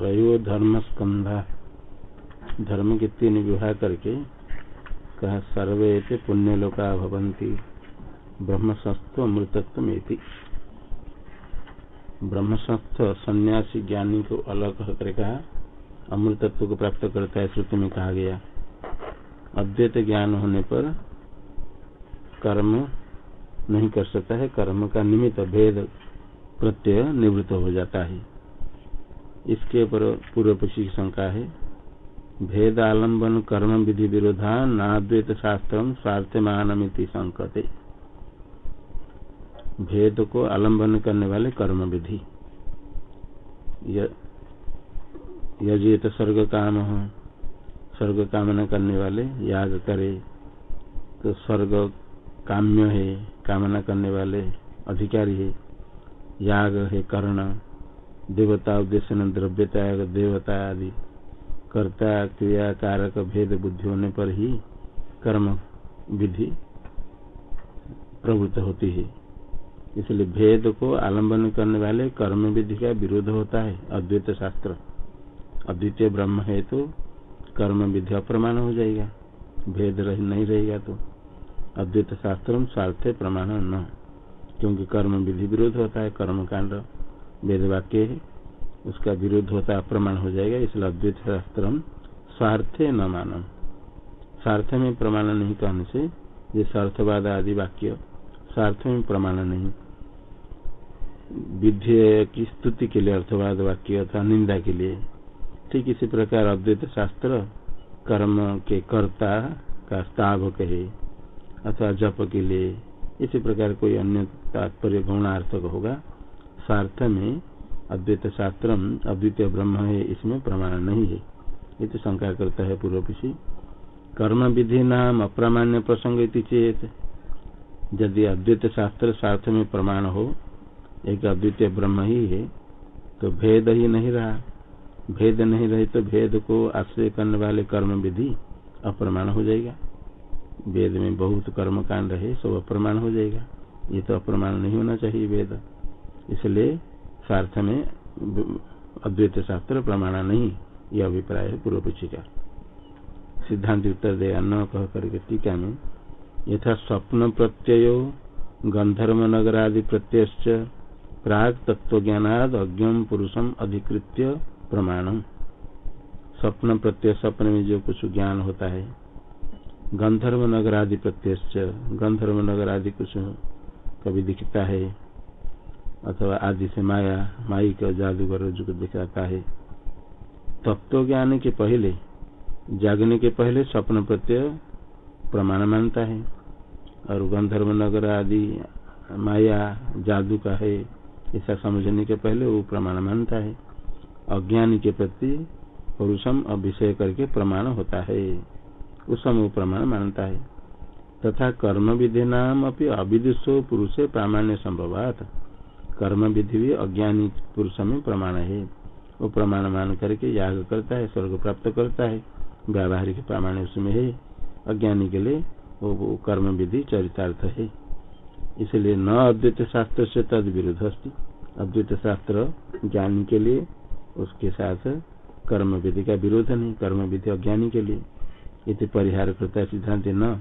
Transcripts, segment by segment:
त्रयो धर्म स्कंधा। धर्म के तीन विवाह करके कहा सर्वे पुण्यलोका भवंती ब्रह्म संस्थ अमृतत्व में ब्रह्म संस्थ सन्यासी ज्ञानी को अलग कर कहा, अमृतत्व को प्राप्त करता है, श्रुति में कहा गया। अद्वैत ज्ञान होने पर कर्म नहीं कर सकता है, कर्म का निमित्त भेद प्रत्यय निवृत्त हो जाता है। इसके ऊपर पूर्व पक्षी की शंका है। भेद आलंबन कर्म विधि विरोधा नाद्वैत शास्त्र स्वार्थ मानमिति संकते। भेद को आलंबन करने वाले कर्म विधि। यजे तो स्वर्ग काम हो, स्वर्ग कामना करने वाले याग करे तो स्वर्ग काम्य है, कामना करने वाले अधिकारी है, याग है, कर्ण देवता उद्देश्य द्रव्य त्याग देवता आदि। कर्ता क्रिया कारक भेद बुद्धि होने पर ही कर्म विधि प्रवृत्त होती है। इसलिए भेद को आलंबन करने वाले कर्म विधि का विरोध होता है। अद्वैत शास्त्र अद्वितीय ब्रह्म है तो कर्म विधि अप्रमाण हो जाएगा। भेद रह, नहीं रहेगा तो। अद्वैत शास्त्र स्वार्थ प्रमाण न क्योंकि कर्म विधि विरोध होता है कर्म कांड वेद वाक्य है। उसका विरोध होता अप्रमाण हो जाएगा। इसलिए अद्वैत शास्त्र स्वार्थे न मानम। स्वार्थ में प्रमाण नहीं कहने से जैसे अर्थवाद आदि वाक्य स्वार्थ में प्रमाण नहीं। विधेय की स्तुति के लिए, अर्थवाद वाक्य अथवा निंदा के लिए। ठीक इसी प्रकार अद्वैत शास्त्र कर्म के कर्ता का स्थावक है, अथवा जप के लिए। इसी प्रकार कोई अन्य तात्पर्य गौणार्थक होगा। स्वार्थ में अद्वैत शास्त्र अद्वितीय ब्रह्म है, इसमें प्रमाण नहीं है। ये तो शंका करता है पूर्व पीछे कर्म विधि नाम अप्रामाण्य प्रसंग चेत। यदि अद्वैत शास्त्र स्वार्थ में प्रमाण हो, एक अद्वितीय ब्रह्म ही है तो भेद ही नहीं रहा। भेद नहीं रहे तो भेद को आश्रय करने वाले कर्म विधि अप्रमाण हो जाएगा। वेद में बहुत कर्म कांड है, सब अप्रमाण हो जाएगा। ये तो अप्रमाण नहीं होना चाहिए वेद। इसलिए स्वार्थ में अद्वैत शास्त्र प्रमाण नहीं, यह अभिप्राय है पूर्व पक्षी का सिद्धांत उत्तर दे न कह करके टीका में, यथा स्वप्न प्रत्यय, गंधर्व नगरादि प्रत्यय प्राग तत्व ज्ञानाद अज्ञम पुरुषम अधिकृत्य प्रमाणम स्वप्न प्रत्यय, स्वप्न में जो कुछ ज्ञान होता है, गंधर्व नगर आदि प्रत्यय गंधर्व नगर आदि कुछ कभी दिखता है अथवा आदि से माया, माई का जादूगर जो दिखाता है। तत्व ज्ञान के पहले, जागने के पहले स्वप्न प्रत्यय प्रमाण मानता है। और गंधर्व नगर आदि, माया, जादू का है, ऐसा समझने के पहले वो प्रमाण मानता है। अज्ञानी के प्रति पुरुषम अभिषय करके प्रमाण होता है। उस समय प्रमाण मानता है। तथा कर्म विधि नाम अपनी अविदुषो पुरुष प्रामाण्य संभवात। कर्म विधि भी अज्ञानी पुरुष में प्रमाण है। वो प्रमाण मान करके याग करता है स्वर्ग प्राप्त करता है। व्यावहारिक प्रमाण उसमें है। अज्ञानी के लिए वो, कर्म विधि चरितार्थ है। इसलिए न अद्वैत शास्त्र से तद विरुद्ध अस्थित अद्वैत शास्त्र ज्ञानी के लिए उसके साथ कर्म विधि का विरोध नहीं कर्म विधि अज्ञानी के लिए। इति परिहार करता है सिद्धांत न।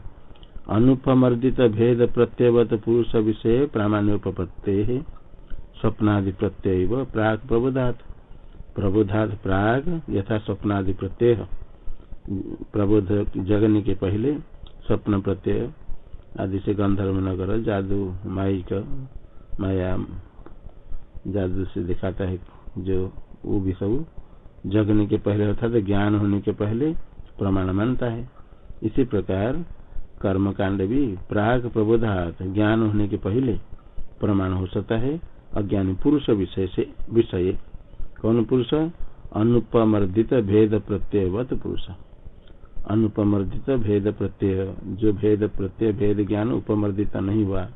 अनुपमर्दित भेद प्रत्यवत पुरुष विषय प्रामाण्योपत्ते है। स्वप्नादि प्रत्यय प्राग प्रबोधात प्रबोधात प्राग, यथा स्वप्नादि प्रत्यय प्रबोध जगने के पहले स्वप्न प्रत्यय आदि से गंधर्व नगर जादू माइक माया, जादू से दिखाता है जो वो भी सब जगने के पहले, अर्थात ज्ञान होने के पहले प्रमाण मानता है। इसी प्रकार कर्म कांड भी प्राग प्रबोधात, ज्ञान होने के पहले प्रमाण हो सकता है। अज्ञानी पुरुष विषय से, विषय। कौन पुरुष? अनुपमर्दित भेद प्रत्ययवत पुरुष। अनुपमर्दित भेद प्रत्यय। जो भेद प्रत्यय, भेद ज्ञान उपमर्दित नहीं हुआ।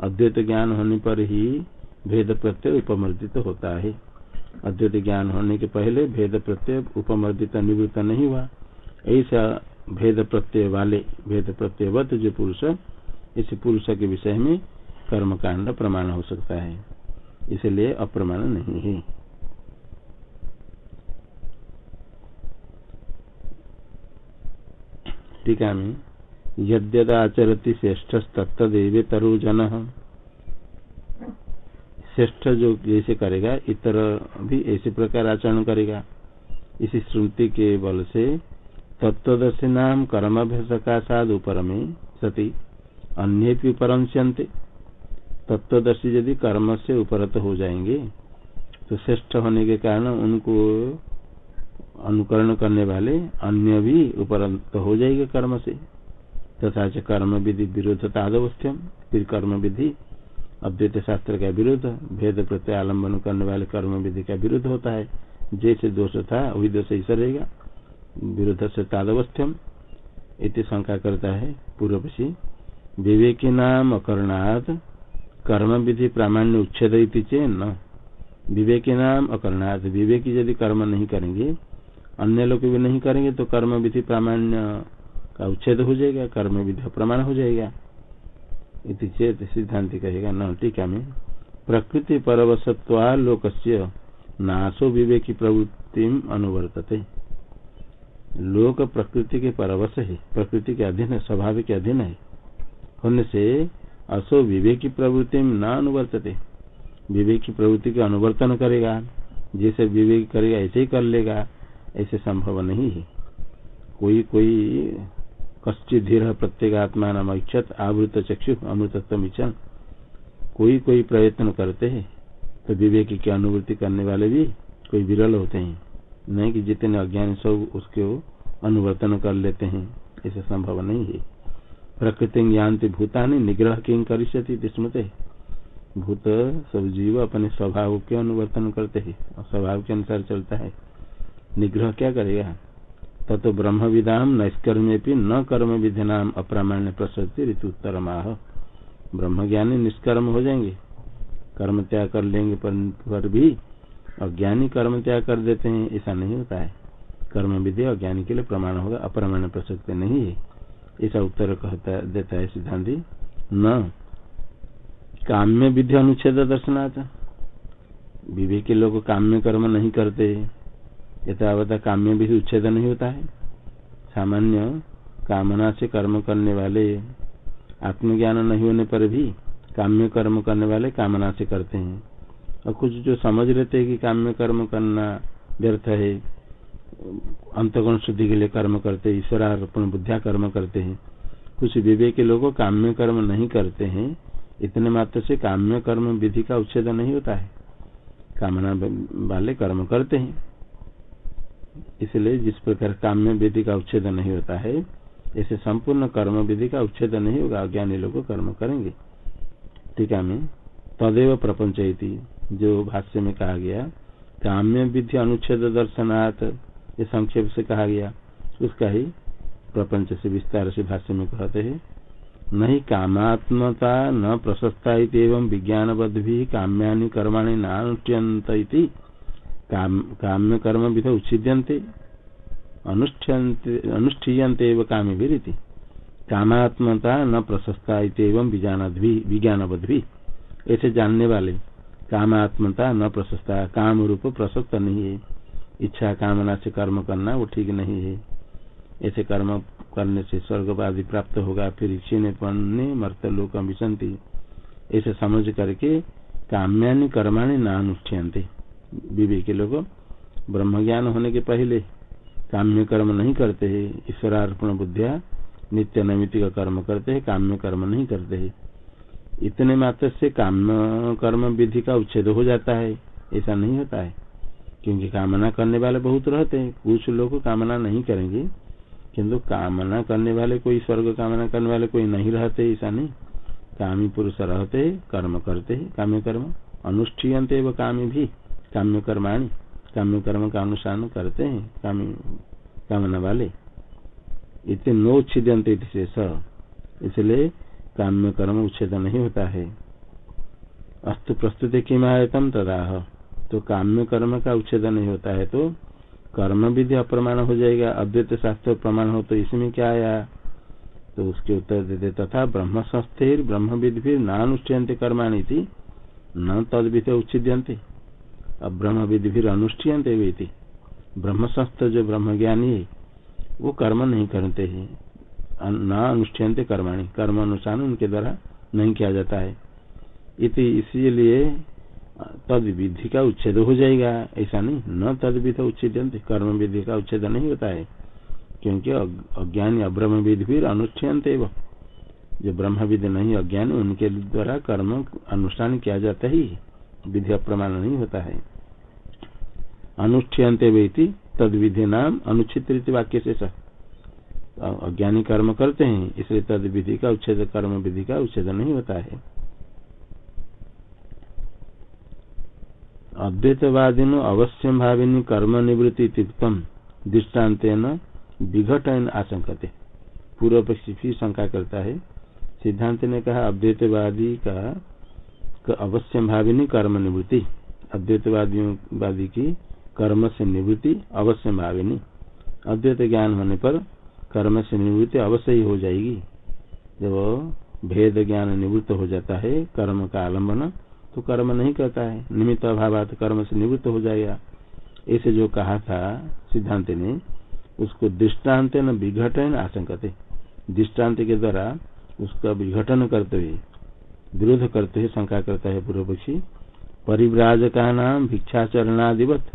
अद्वैत ज्ञान होने पर ही भेद प्रत्यय उपमर्दित होता है। अद्वैत ज्ञान होने के पहले भेद प्रत्यय उपमर्दित निवृत्त नहीं हुआ। ऐसा भेद प्रत्यय वाले, भेद प्रत्ययवत जो पुरुष, इस पुरुष के विषय में कर्म कांड प्रमाण हो सकता है। इसलिए अप्रमाण नहीं है। टीका में यद्यदाचरती श्रेष्ठ तत्तदेवे तरुजन। श्रेष्ठ जो जैसे करेगा, इतर भी ऐसे प्रकार आचरण करेगा। इसी श्रुति के बल से तत्वदर्शी नाम कर्माभ्यस का साधु परमे सती अन्य भी परमश्यंते तत्वदर्शी यदि कर्म से उपरत हो जाएँगे तो श्रेष्ठ होने के कारण उनको अनुकरण करने वाले अन्य भी उपरत हो जाएँगे कर्म से। तथा च कर्म विधि विरोध तादवस्थ्यम फिर कर्म विधि अद्वैत शास्त्र का विरोध भेद प्रत्यय आलंबन करने वाले कर्म विधि का विरोध होता है। जैसे दोष था, वही दोष ऐसा रहेगा। विरोध से तादवस्थ्यम इति शंका करता है पूर्वशी विवेकी नाम अकरणात् कर्म विधि प्रामाण्य उच्छेद न विवेकी नाम अकरणात् विवेकी यदि कर्म नहीं करेंगे, अन्य लोग भी नहीं करेंगे तो कर्म विधि प्रामाण्य का उच्छेद हो जाएगा कर्म विधि प्रमाण हो जाएगा। इति चेत सिद्धांत कहेगा, न, टीका में, प्रकृति परवशत्वा लोक नाशो विवेकी प्रवृत्ति अनुवर्तते। लोक प्रकृति के परवश है, प्रकृति के अधीन है, स्वभाव के अधीन है। होने से असो विवेकी प्रवृत्ति न अनुवर्तते। विवेकी प्रवृत्ति का अनुवर्तन करेगा, जैसे विवेक करेगा, ऐसे ही कर लेगा, ऐसे संभव नहीं है। कोई कोई कश्चि धीर प्रत्येक आत्मा नाम इच्छत, आवृत चक्षु अमृतत्म इच्छन कोई कोई प्रयत्न करते हैं तो विवेक की अनुभूति करने वाले भी कोई विरल होते हैं। नहीं कि जितने अज्ञान सब उसके अनुवर्तन कर लेते हैं, ऐसे संभव नहीं है। प्रकृति ज्ञानते भूतानी निग्रह किंग करिष्यति स्मृत भूत सब जीव अपने स्वभाव के अनुवर्तन करते हैं और स्वभाव के अनुसार चलता है। निग्रह क्या करेगा? ततो ब्रह्म विदाम नैष्कर्मे न कर्म विधि नाम अप्रामाण्य ऋतु उत्तर माह ब्रह्म ज्ञानी निष्कर्म हो जाएँगे। कर्म त्याग कर लेंगे पर, पर भी अज्ञानी कर्म त्याग कर देते हैं ऐसा नहीं होता है। कर्म विधि अज्ञानी के लिए प्रमाण होगा अप्रमाण प्रसक्ति नहीं है। ऐसा उत्तर कहता, देता है सिद्धांति, न। काम्य विधि अनुच्छेद दर्शनाथ विवेकी लोग काम्य कर्म नहीं करते। यथावता काम्य भी उच्छेद नहीं होता है। सामान्य कामना से कर्म करने वाले आत्मज्ञान नहीं होने पर भी काम्य कर्म करने वाले कामना से करते हैं। और कुछ जो समझ लेते हैं कि काम्य कर्म करना व्यर्थ है अंतगुण शुद्धि के लिए कर्म करते हैं, ईश्वरार्पण बुद्धिया कर्म करते हैं। कुछ विवेक के लोग काम्य कर्म नहीं करते हैं, इतने मात्र से काम्य कर्म विधि का उच्छेद नहीं होता है। कामना वाले कर्म करते हैं। इसलिए जिस प्रकार काम्य विधि का उच्छेद नहीं होता है, ऐसे संपूर्ण कर्म विधि का उच्छेद नहीं होगा, अज्ञानी लोग कर्म करेंगे। टीका में तदेव प्रपंच जो भाष्य में कहा गया, काम्य विधि अनुच्छेद दर्शनाथ ये संक्षेप से कहा गया। उसका ही प्रपंच से विस्तार से भाष्य में कहते हैं, नहीं कामात्मता न प्रशस्ता एवं विज्ञानबद्ध भी काम्यानि कर्माणि नानुष्यंत काम्य कर्म विध उच्छिद्यंते अनुष्ठीयते काम्य भी कामात्मता न प्रशस्ता विज्ञानवद भी ऐसे जानने वाले, कामात्मता न प्रशस्ता काम रूप प्रशस्त नहीं है। इच्छा कामना से कर्म करना, वो ठीक नहीं है। ऐसे कर्म करने से स्वर्गवादी प्राप्त होगा, फिर क्षीण पढ़ने मर्त लोक ऐसे समझ करके काम्यानि कर्माणि न अनुष्ठियंते विवेकी लोग ब्रह्म ज्ञान होने के पहले काम्य कर्म नहीं करते है। ईश्वरार्पण बुद्धिया नित्य नैमित्तिक कर्म करते है, काम्य कर्म नहीं करते है। इतने मात्र से काम्य कर्म विधि का उच्छेद हो जाता है, ऐसा नहीं होता है। क्योंकि कामना करने वाले बहुत रहते हैं। कुछ लोग कामना नहीं करेंगे, किंतु कामना करने वाले कोई, स्वर्ग कामना करने वाले कोई नहीं रहते, ऐसा नहीं। कामी पुरुष रहते, कर्म करते है काम्य कर्म अनुष्ठीयते व कामी भी काम्य कर्माणी काम्य कर्म का अनुसार करते हैं काम्य कामना वाले। इतने नो उच्छेद इसलिए काम्य कर्म उच्छेद नहीं होता है। अस्तु प्रस्तुति किम आयतम तदाह। तो काम्य कर्म का उच्छेद नहीं होता है तो कर्म विधि अप्रमाण हो जाएगा। अद्वैत शास्त्र प्रमाण हो तो इसमें क्या आया? तो उसके उत्तर देते तथा ब्रह्म संस्थिर ब्रह्म विधि नानुष्ठियंते कर्माणी थी न तद विधि उच्छिद्यंते अब ब्रह्म विधि फिर अनुष्ठियंत ब्रह्म संस्थ जो ब्रह्म ज्ञानी है, वो कर्म नहीं करते हैं। न अनुष्ठियंत कर्माणी कर्म अनुष्ठान उनके द्वारा नहीं किया जाता है। इसीलिए तद विधि का उच्छेद हो जाएगा। ऐसा नहीं, न तद विधि उच्छेद कर्म विधि का उच्छेद नहीं होता है। क्योंकि अज्ञानी अब्रह्म विधि भी अनुष्ठियंत जो ब्रह्म विधि नहीं, अज्ञानी, उनके द्वारा कर्म अनुष्ठान किया जाता ही विधि अप्रमाण नहीं होता है। अनुष्ठियंत तद विधि नाम अनुच्छित वाक्य से अज्ञानी कर्म करते हैं, इसलिए तद विधि का उच्छेद कर्म विधि का उच्छेद नहीं होता है। अद्वैतवादी अवश्य भाविनी कर्म निवृत्ति तिक्तम दृष्टांत विघटन आशंकते पूर्व पक्षी भी शंका करता है। सिद्धांत ने कहा, अद्वैतवादी का अवश्य भाविनी कर्म निवृत्ति अद्वैतवादियों, वादी की कर्म से निवृत्ति अवश्य भाविनी। अद्वैत ज्ञान होने पर कर्म से निवृत्ति अवश्य ही हो जाएगी। जब भेद ज्ञान निवृत्त हो जाता है, कर्म का आलंबन तो कर्म नहीं करता है। निमित्त अभाव कर्म से निवृत्त हो जाएगा ऐसे जो कहा था सिद्धांत ने, उसको दृष्टांत न विघटन आशंकते। दृष्टांत के द्वारा उसका विघटन करते हुए, विरोध करते हुए शंका करता है पूर्व पक्षी परिव्राजका नाम भिक्षाचरणादिवत,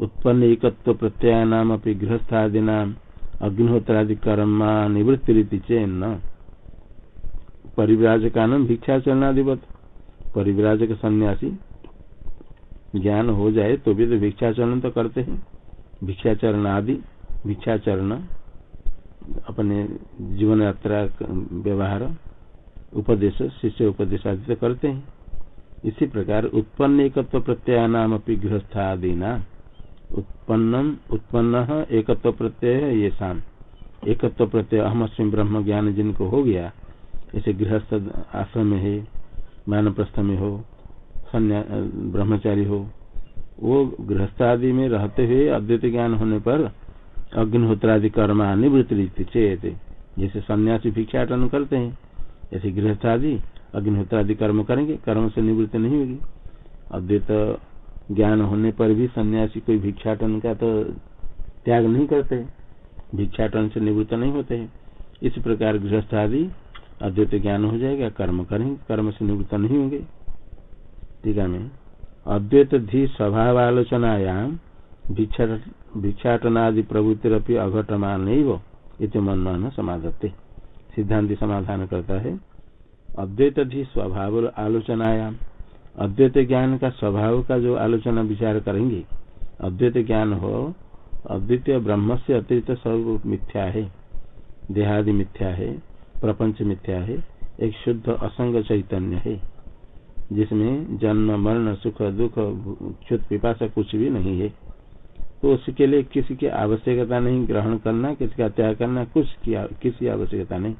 उत्पन्न एकत्व प्रत्यय नाम अपनी गृहस्थादि नाम अग्निहोत्रादि कर्म निवृत्ति रीति चेन परिव्राजका नाम भिक्षाचरणादिवत परिव्राजक सन्यासी। ज्ञान हो जाए तो भी तो भिक्षाचरण तो करते हैं। भिक्षाचरण आदि, भिक्षाचरण, अपने जीवन यात्रा व्यवहार, उपदेश, शिष्य उपदेश आदि तो करते हैं। इसी प्रकार उत्पन्न एकत्व प्रत्यय नाम अपनी गृहस्थादि नाम उत्पन्न उत्पन्न एकत्व प्रत्यय ये शाम एकत्व प्रत्यय अहम ब्रह्म ज्ञान जिनको हो गया ऐसे गृहस्थ आश्रम है। मानप्रस्थ में हो ब्रह्मचारी हो, वो गृहस्थ आदि में रहते हुए अद्वैत ज्ञान होने पर अग्निहोत्रादि कर्म निवृत्ति चेत। जैसे सन्यासी भिक्षाटन करते हैं ऐसे गृहस्थ आदि अग्निहोत्रादि कर्म करेंगे, कर्म से निवृत्ति नहीं होगी। अद्वैत ज्ञान होने पर भी सन्यासी कोई भिक्षाटन का तो त्याग नहीं करते भिक्षाटन से निवृत्त नहीं होते इस प्रकार गृहस्थ आदि अद्वैत ज्ञान हो जाएगा, कर्म करेंगे कर्म से निवृत्त नहीं होंगे। टीका में। अद्वैत धी स्वभाव आलोचनायाम भिक्षाटनादि प्रवृत्ति अघटमान इति मन समाधत्ते सिद्धांति समाधान करता है। अद्वैत धी स्वभाव आलोचनायाम अद्वैत ज्ञान का स्वभाव का जो आलोचना विचार करेंगे, अद्वैत ज्ञान हो, अद्वितीय ब्रह्म से अतिरिक्त स्वरूप मिथ्या है, देहादि मिथ्या है प्रपंच मिथ्या है, एक शुद्ध असंग चैतन्य है, जिसमें जन्म, मरण, सुख, दुख क्षुत पिपाशा कुछ भी नहीं है। तो उसके लिए किसी की आवश्यकता नहीं, ग्रहण करना, किसी का त्याग करना, कुछ की किसी आवश्यकता नहीं।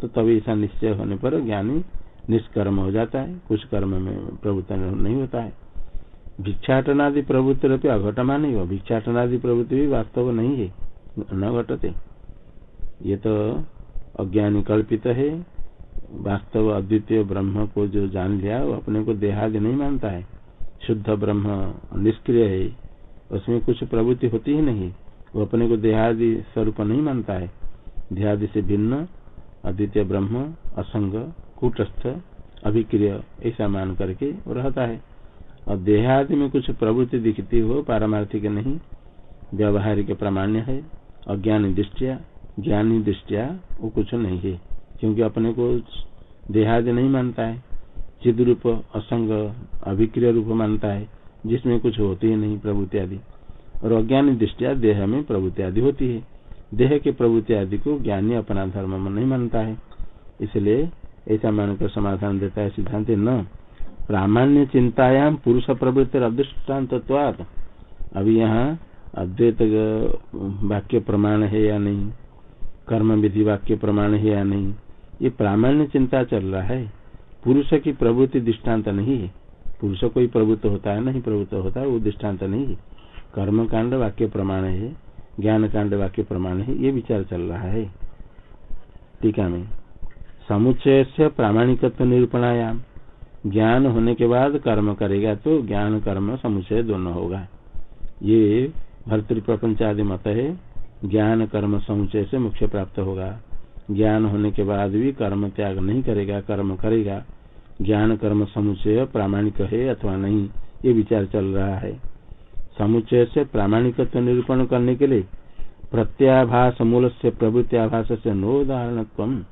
तो तभी ऐसा निश्चय होने पर ज्ञानी निष्कर्म हो जाता है, कुछ कर्म में प्रवृत्ति नहीं होता है। भिक्षाटनादि प्रवृत्ति अघटमा नहीं हो भिक्षाटनादि प्रवृत्ति भी वास्तव नहीं है, न घटते। ये तो अज्ञानी कल्पित है। वास्तव अद्वितीय ब्रह्म को जो जान लिया, वो अपने को देहादि नहीं मानता है। शुद्ध ब्रह्म निष्क्रिय है। उसमें कुछ प्रवृत्ति होती ही नहीं। वो अपने को देहादि स्वरूप नहीं मानता है। देहादि से भिन्न, अद्वितीय ब्रह्म, असंग, कूटस्थ, अभिक्रिय, ऐसा मान करके वो रहता है। और देहादि में कुछ प्रवृत्ति दिखती हो, पारमार्थिक नहीं, व्यवहारिक प्रामाण्य है, अज्ञान दृष्टिया ज्ञानी दृष्टिया, वो कुछ नहीं है, क्योंकि अपने को देहादि नहीं मानता है। चिद रूप, असंग, अभिक्रिय रूप मानता है, जिसमें कुछ होती ही नहीं प्रभुति आदि। और अज्ञानी दृष्टिया देह में प्रभुति आदि होती है। देह के प्रभुति आदि को ज्ञानी अपना धर्म में नहीं मानता है। इसलिए ऐसा मानकर समाधान देता है सिद्धांत, न। प्रामाण्य चिंतायाम पुरुष प्रवृत्ति अदृष्टान्त अभी यहाँ अद्वैत वाक्य प्रमाण है या नहीं? कर्म विधि वाक्य प्रमाण है या नहीं? ये प्रामाण्य चिंता चल रहा है। पुरुष की प्रवृत्ति दृष्टांत नहीं है। पुरुष कोई प्रवृत्त होता है नहीं, प्रवृत्त होता है, वो दृष्टांत नहीं है। कर्म कांड वाक्य प्रमाण है ज्ञान कांड वाक्य प्रमाण है, ये विचार चल रहा है। टीका में। समुच्चय से प्रामाणिकत्व निरूपणायाम। ज्ञान होने के बाद कर्म करेगा तो ज्ञान, कर्म, समुच्चय दोनों होगा। ये भर्तृ प्रपंच आदि मत है। ज्ञान, कर्म समुचय से मुख्य प्राप्त होगा। ज्ञान होने के बाद भी कर्म त्याग नहीं करेगा, कर्म करेगा। ज्ञान, कर्म समुचय प्रामाणिक है अथवा नहीं, ये विचार चल रहा है। समुचय से प्रामाणिकत्व निरूपण करने के लिए प्रत्याभास मूल से प्रवृत्ति आभास से नोदाहरण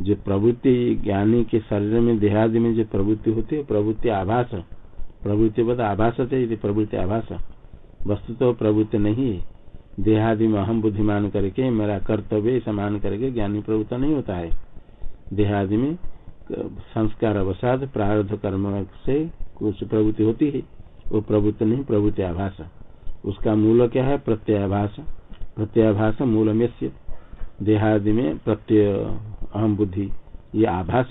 जो प्रवृत्ति ज्ञानी के शरीर में, देहादि में जो प्रवृत्ति होती है, प्रवृत्ति आभास। प्रवृत्ति बद आभास प्रवृत्ति आभास। वस्तु तो प्रवृत्ति नहीं है। देहादि में अहम बुद्धिमान करके, मेरा कर्तव्य समान करके ज्ञानी प्रवृत्त नहीं होता है। देहादि में, संस्कार अवसाद, प्रारब्ध कर्म से कुछ प्रवृत्ति होती है। वो प्रवृत्ति नहीं, प्रवृत्ति आभास। उसका मूल क्या है? प्रत्ययाभास प्रत्ययाभास मूल में देहादि में प्रत्यय अहम बुद्धि, ये आभास।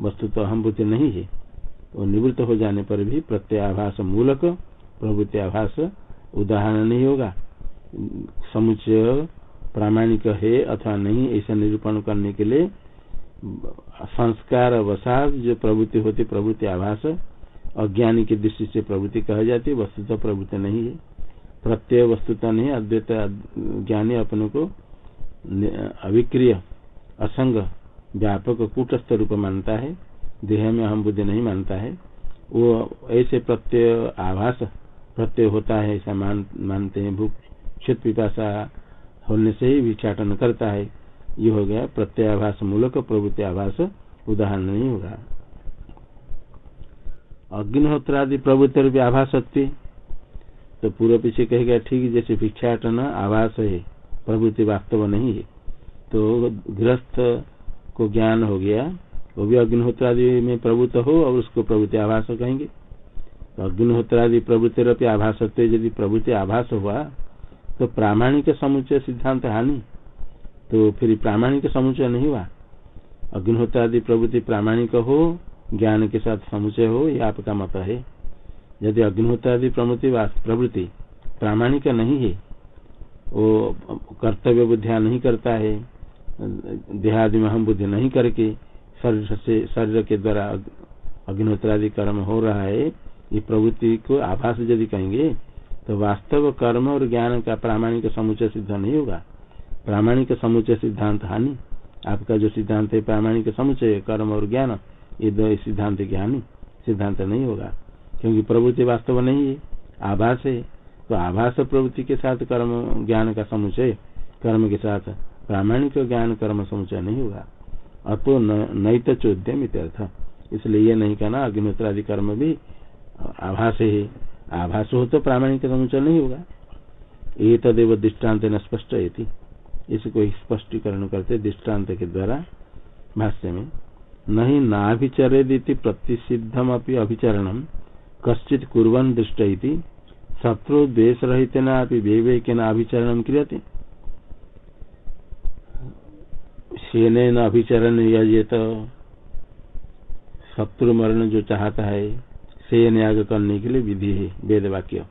वस्तु तो अहम बुद्धि नहीं है। वो निवृत्त हो जाने पर भी प्रत्ययाभास मूलक, प्रवृत्ति उदाहरण नहीं होगा। समुचय प्रामाणिक है अथवा नहीं ऐसा निरूपण करने के लिए संस्कार अवसाद जो प्रवृत्ति होती प्रवृत्ति आभास अज्ञानी की दृष्टि से प्रवृत्ति कहा जाती वस्तुतः प्रवृत्ति नहीं है। प्रत्यय वस्तुता नहीं अद्वैत ज्ञानी अपने को अविक्रिय असंग व्यापक कूटस्थ रूप मानता है देह में हम बुद्धि नहीं मानता है। वो ऐसे प्रत्यय आभास प्रत्यय होता है ऐसा मान, मानते हैं भूख क्षुत पिपाशा होने से ही विचाटन करता है। ये हो गया प्रत्याभास मूलक प्रवृत्ति आभास उदाहरण नहीं होगा। अग्निहोत्रादि प्रवृत्ति रूपी आभास तो पूर्व पीछे कहेगा ठीक जैसे भिक्षाटन आभास है प्रवृत्ति वास्तव नहीं है। तो गृहस्थ को ज्ञान हो गया, वो भी अग्निहोत्रादि में प्रवृत्त हो और उसको प्रवृत्ति आभास कहेंगे। तो अग्निहोत्रादि प्रवृत्ति रूपी आभास यदि प्रवृत्ति आभास हुआ तो प्रामाणिक समुचय सिद्धांत हानि तो फिर प्रामाणिक समुचय नहीं हुआ। अग्निहोत्रादि प्रवृत्ति प्रामाणिक हो, ज्ञान के साथ समुचय हो यह आपका मत है। यदि अग्निहोत्रादि प्रमुति प्रवृत्ति प्रामाणिक नहीं है, वो कर्तव्य बुद्धिया नहीं करता है, देहादि में हम बुद्धि नहीं करके शरीर से शरीर के द्वारा अग्निहोत्रादि कर्म हो रहा है, ये प्रवृत्ति को आभास यदि कहेंगे तो वास्तव कर्म और ज्ञान का प्रामाणिक समुचय सिद्ध नहीं होगा। प्रामाणिक समुचय सिद्धांत हानि। आपका जो सिद्धांत है, प्रामाणिक समुचय कर्म और ज्ञान, ये दो सिद्धांत की हानि। सिद्धांत नहीं होगा, क्योंकि प्रवृत्ति वास्तव नहीं है। आभास है। तो आभास प्रवृत्ति के साथ कर्म, ज्ञान का समुचय कर्म के साथ प्रामाणिक ज्ञान, कर्म समुचय नहीं होगा। अतो नई तो चौद्यम इसलिए ये नहीं कहना, अग्निहोत्रादि कर्म भी आभास है। आभास हो तो प्रामाणिक समुचय नहीं होगा। ये तदेव दृष्टांत न स्पष्ट इसको स्पष्टीकरण करते दृष्टांत के द्वारा भाष्य में, नहीं नाभिचरेदी प्रतिषिद्धम अभिचरण, कश्चित कुरन दृष्ट शत्रु द्वेष रहित विवेक अभिचरण क्रियते। सेन अभिचरण यजेत, शत्रु मरण जो चाहता है सेन याग करने के लिए विधि है वेद वाक्य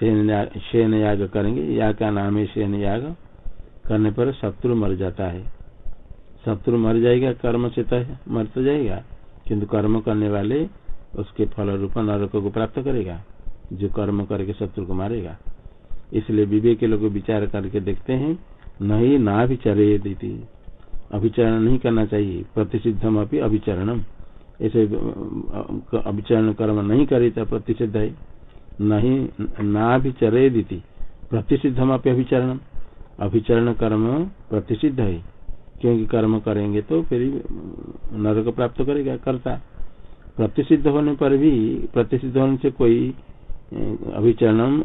शयन याग करेंगे, या का नाम है सेन याग करने पर शत्रु मर जाता है। शत्रु मर जाएगा, कर्म से तो मर तो जाएगा, किंतु कर्म करने वाले उसके फल रूप नरक को प्राप्त करेगा, जो कर्म करके शत्रु को मारेगा। इसलिए विवेक लोग विचार करके देखते हैं, नहीं ना विचारे अभिचरण नहीं करना चाहिए प्रतिषिद्धम अभी अभिचरणम। ऐसे अभिचरण कर्म नहीं करे तो प्रतिषिद्ध है। नहीं, ना भी चरे दीति। प्रतिषिद्धम अपनी अभिचरण अभिचरण कर्म प्रतिषिद्ध है। क्योंकि कर्म करेंगे तो फिर नरक प्राप्त करेगा करता। प्रतिषिद्ध होने पर भी, प्रतिषिद्ध होने से कोई अभिचरण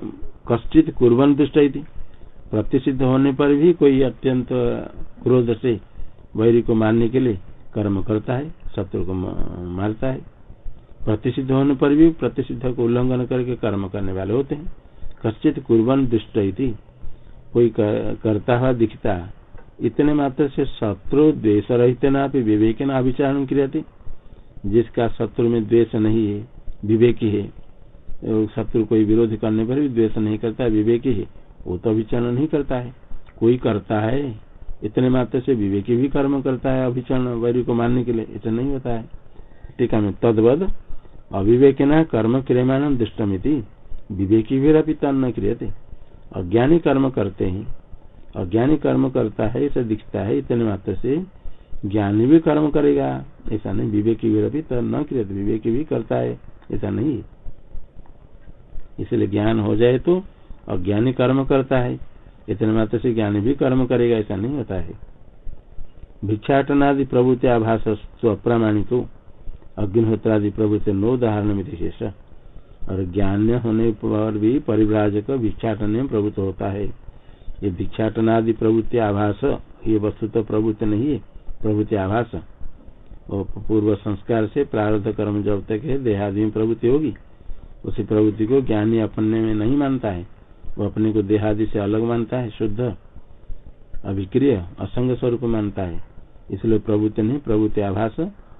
कश्चित कुर्बन दुष्ट प्रतिषिद्ध होने पर भी कोई अत्यंत क्रोध से वैरी को मारने के लिए कर्म करता है। शत्रु को मारता है। प्रतिषिद्ध होने पर भी प्रतिषिद्ध को उल्लंघन करके कर्म करने वाले होते हैं। कश्चित कुर्बन दुष्ट कोई करता हुआ दिखता, इतने मात्र से शत्रु द्वेष रहते ना विवेक न अभिचारण क्रिया जिसका शत्रु में द्वेष नहीं है, विवेकी है शत्रु कोई विरोध करने पर भी द्वेष नहीं करता, विवेकी है, वो तो अभिचरण नहीं करता है। कोई करता है इतने मात्र से विवेकी भी कर्म करता है अभिचरण वैर को मानने के लिए, ऐसा नहीं होता है। टीका में तदवद, अविवेक न कर्म क्रियमाण दुष्टमिति, विवेकी भी रपी तन न क्रियते। अज्ञानी कर्म करते हैं, अज्ञानी कर्म करता है, ऐसा दिखता है, इतने मात्र से ज्ञानी भी कर्म करेगा, ऐसा नहीं, विवेकी भी तो न करे विवेकी भी करता है, ऐसा नहीं इसलिए ज्ञान हो जाए तो अज्ञानी कर्म करता है इतने मात्र से ज्ञानी भी कर्म करेगा, ऐसा नहीं होता है। भिक्षाटनादि प्रभुति आभास अप्रामाणिक अग्निहोत्रादि प्रभुति नो उदाहरण विशेष और ज्ञान होने पर भी परिव्राजक भिक्षाटन में प्रभुत्व होता है। ये भिक्षाटनादि प्रवृत्ति आभास, ये वस्तु तो प्रवृत्ति नहीं है प्रवृत्ति आभास। पूर्व संस्कार से प्रारब्ध कर्म जब तक है, देहादि में प्रवृत्ति होगी, उसी प्रवृत्ति को ज्ञानी अपने में नहीं मानता है। वो अपने को देहादि से अलग मानता है, शुद्ध अभिक्रिय, असंग स्वरूप मानता है। इसलिए प्रभुति नहीं प्रवृत्ति आभास,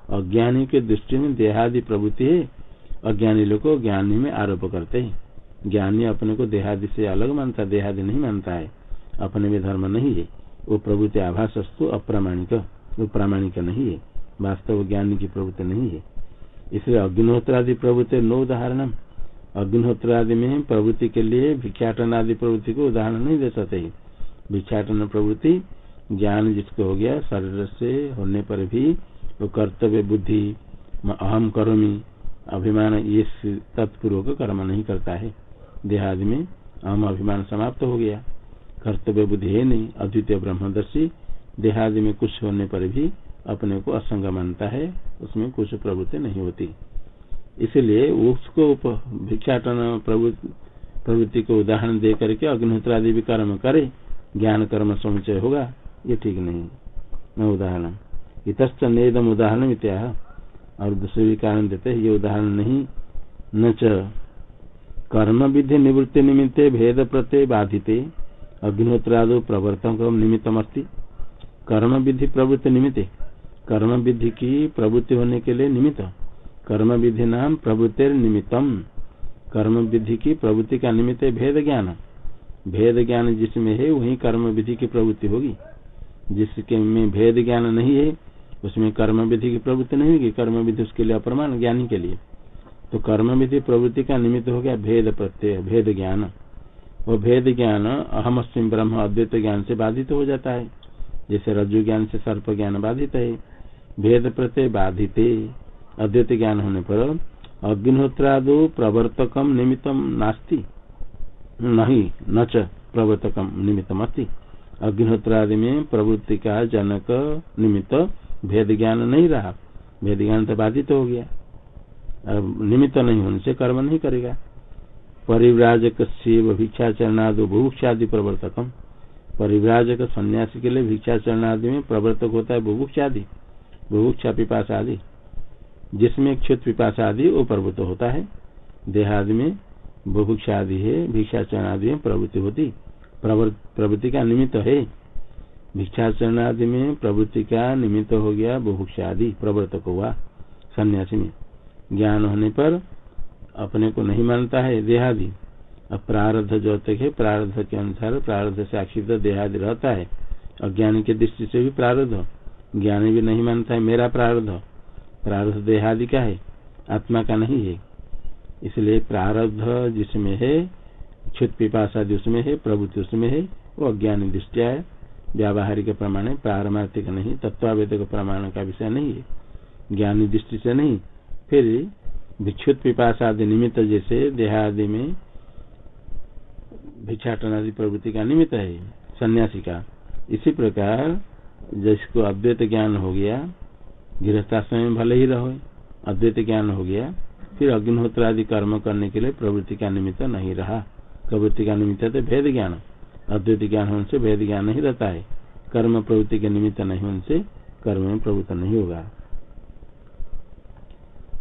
अज्ञानी के दृष्टि में देहादि प्रवृत्ति है। अज्ञानी लोग ज्ञानी में आरोप करते हैं। ज्ञानी अपने को देहादि से अलग मानता, देहादि नहीं मानता है। अपने में धर्म नहीं है। वो प्रभुति आभास वस्तु अप्रामाणिक, वो प्रामाणिक नहीं है। वास्तव ज्ञानी की प्रवृत्ति नहीं है। इसलिए अग्निहोत्रादि प्रवृत्ति नो उदाहरण अग्निहोत्रादि में प्रवृत्ति के लिए भिक्षाटन आदि प्रवृत्ति को उदाहरण नहीं दे सकते। भिक्षाटन प्रवृत्ति, ज्ञान जिसको हो गया, शरीर से होने पर भी वो कर्तव्य बुद्धि अहम करोमी, अभिमान, ये तत्पूर्वक कर्म नहीं करता है। देहादि में अहम अभिमान समाप्त हो गया। कर्तव्य बुद्धि है नहीं, अद्वितीय ब्रह्मदर्शी, देहादि में कुछ होने पर भी अपने को असंग मानता है, उसमें कुछ प्रवृत्ति नहीं होती। इसलिए उसको भिक्षाटन प्रवृत्ति को उदाहरण दे करके अग्निहोत्रादि भी कर्म करे, ज्ञान कर्म समुचय होगा, ये ठीक नहीं न उदाहरण। इतस्त नेदम उदाहरण इत्या और दूसरे भी कारण देते ये उदाहरण नहीं। न च। कर्म विधि निवृत्ति निमित्त भेद प्रत्यय बाधिते। अग्निहोत्रादो प्रवर्तक निमित्तम कर्म विधि प्रवृत्ति निमित्त। कर्म विधि की प्रवृत्ति होने के लिए निमित्त। कर्म विधि नाम प्रवृत्ति निमित्तम। कर्म विधि की प्रवृत्ति का निमित्त है भेद ज्ञान। भेद ज्ञान जिसमें है, वही कर्म विधि की प्रवृत्ति होगी। जिसके में भेद ज्ञान नहीं है, उसमें कर्म विधि की प्रवृत्ति नहीं होगी। कर्म विधि उसके लिए अप्रमाण, ज्ञानी के लिए। तो कर्म विधि प्रवृत्ति का निमित्त हो गया भेद प्रत्यय, भेद ज्ञान। वो भेद ज्ञान अहम अस्म ब्रह्म अद्वैत ज्ञान से बाधित हो जाता है। जैसे रज्जु ज्ञान से सर्प ज्ञान बाधित है। भेद प्रत्यय बाधित अद्वैत ज्ञान होने पर अग्निहोत्रादो प्रवर्तकम निमित्तम नास्ति। नहीं, न च प्रवर्तकम निमित्तम अस्ति। अग्निहोत्रादि में प्रवृत्ति का जनक निमित्त भेद ज्ञान नहीं रहा। भेद ज्ञान तो बाधित हो गया। अब निमित्त नहीं होने से कर्म नहीं करेगा। परिव्राजक शिव भिक्षा भिक्षाचरणादि बुभुक्षादि प्रवर्तकम। परिव्राजक सन्यासी के लिए भिक्षाचरणादि में प्रवर्तक होता है बुभुक्षादि। बुभुक्षा पिपास आदि जिसमें क्षुत पिपास आदि वो प्रवृत्त होता है। देहादि में बुभुक्षा आदि है, भिक्षाचरण आदि में प्रवृत्ति होती। प्रवृत्ति का निमित्त है। भिक्षाचरण आदि में प्रवृत्ति का निमित्त हो गया बुभुक्षा आदि प्रवर्तक हुआ सन्यासी में। ज्ञान होने पर अपने को नहीं मानता है देहादि। अब प्रारब्ध जो तक है, प्रारब्ध के अनुसार प्रारब्ध से आक्षिप्त देहादि रहता है। अज्ञानी के दृष्टि से भी प्रारब्ध। ज्ञानी भी नहीं मानता है, मेरा प्रारब्ध। प्रारब्ध देहादि का है, आत्मा का नहीं है। इसलिए प्रारब्ध जिसमें है, क्षुत पिपाशादि उसमें है प्रभुति उसमें है, वो अज्ञानी दृष्टिया है। व्यावहारिक प्रमाण है पारमार्थिक नहीं, तत्वावेदक प्रमाण का विषय नहीं है। ज्ञानी दृष्टि से नहीं, फिर भिक्षुत पिपाशा आदि निमित्त जैसे देहादि में भिक्षाटन आदि प्रवृत्ति का निमित्त है, सन्यासी का। इसी प्रकार जिसको अद्वैत ज्ञान हो गया गृहस्थाश्रम में भले ही रहो, अद्वैत ज्ञान हो गया, फिर अग्निहोत्र आदि कर्म करने के लिए प्रवृत्ति का निमित्त नहीं रहा। प्रवृत्ति का निमित्त तो भेद ज्ञान। अद्वैत ज्ञान होने से भेद ज्ञान नहीं रहता है। कर्म प्रवृत्ति के निमित्त नहीं होने से कर्म में प्रवृत्त नहीं होगा।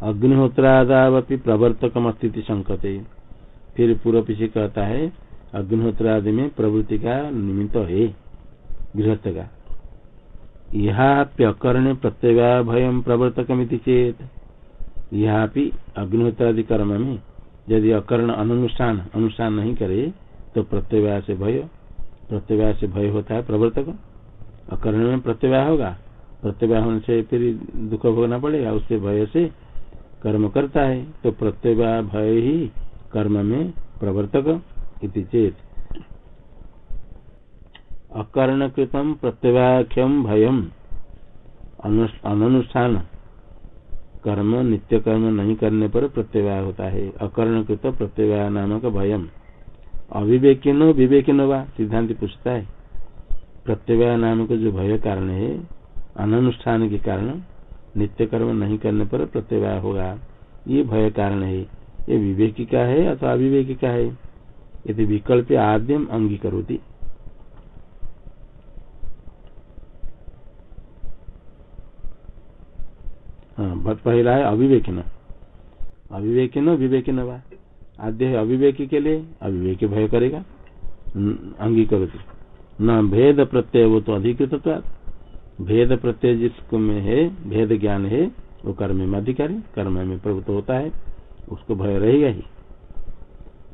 अग्निहोत्रादावपि प्रवर्तकम अस्थिति संकते। फिर पूर्व पीछे कहता है, अग्निहोत्रादि में प्रवृत्ति का निमित्त है, गृहस्थ का। यहाँ प्रत्यय भय प्रवर्तक चेत। यहाँ अग्निहोत्रादि कर्म में यदि अकर्ण अनुष्ठान अनुष्ठान नहीं करे तो प्रत्यवाय से भय प्रत्यवाय से भय होता है प्रवर्तक। अकर्ण में प्रत्यवाय होगा। प्रत्यवाय होने से फिर दुख भोगना पड़ेगा। उससे भय से कर्म करता है। तो प्रत्यवाय भय ही कर्म में प्रवर्तक इति चेत। अकर्णकृतम प्रत्यवाख्यम भयम। अनुष्ठान कर्म नित्य कर्म नहीं करने पर प्रत्यवाय होता है। अकर्णकृत प्रत्यवाय नामक भयम। अविवेकिन विवेकिन वा, सिद्धांत पूछता है। प्रत्यवाय नामक जो भय कारण है अनुष्ठान के कारण नित्य कर्म नहीं करने पर प्रत्यवाय होगा। ये भय कारण है। ये विवेकी का है अथवा अविवेकी का है। यदि विकल्प आद्यम अंगीकरोती। हाँ पहला है अविवेकिन। अविवेकिन, विवेकिन न आद्य है अविवेकी के लिए, अविवेकी भय करेगा। अंगीकरोती। न, भेद प्रत्यय, वो तो अधिकृत भेद प्रत्यय जिसको में है, भेद ज्ञान है, वो कर्म में अधिकारी, कर्म में प्रभुत्व होता है, उसको भय रहेगा ही।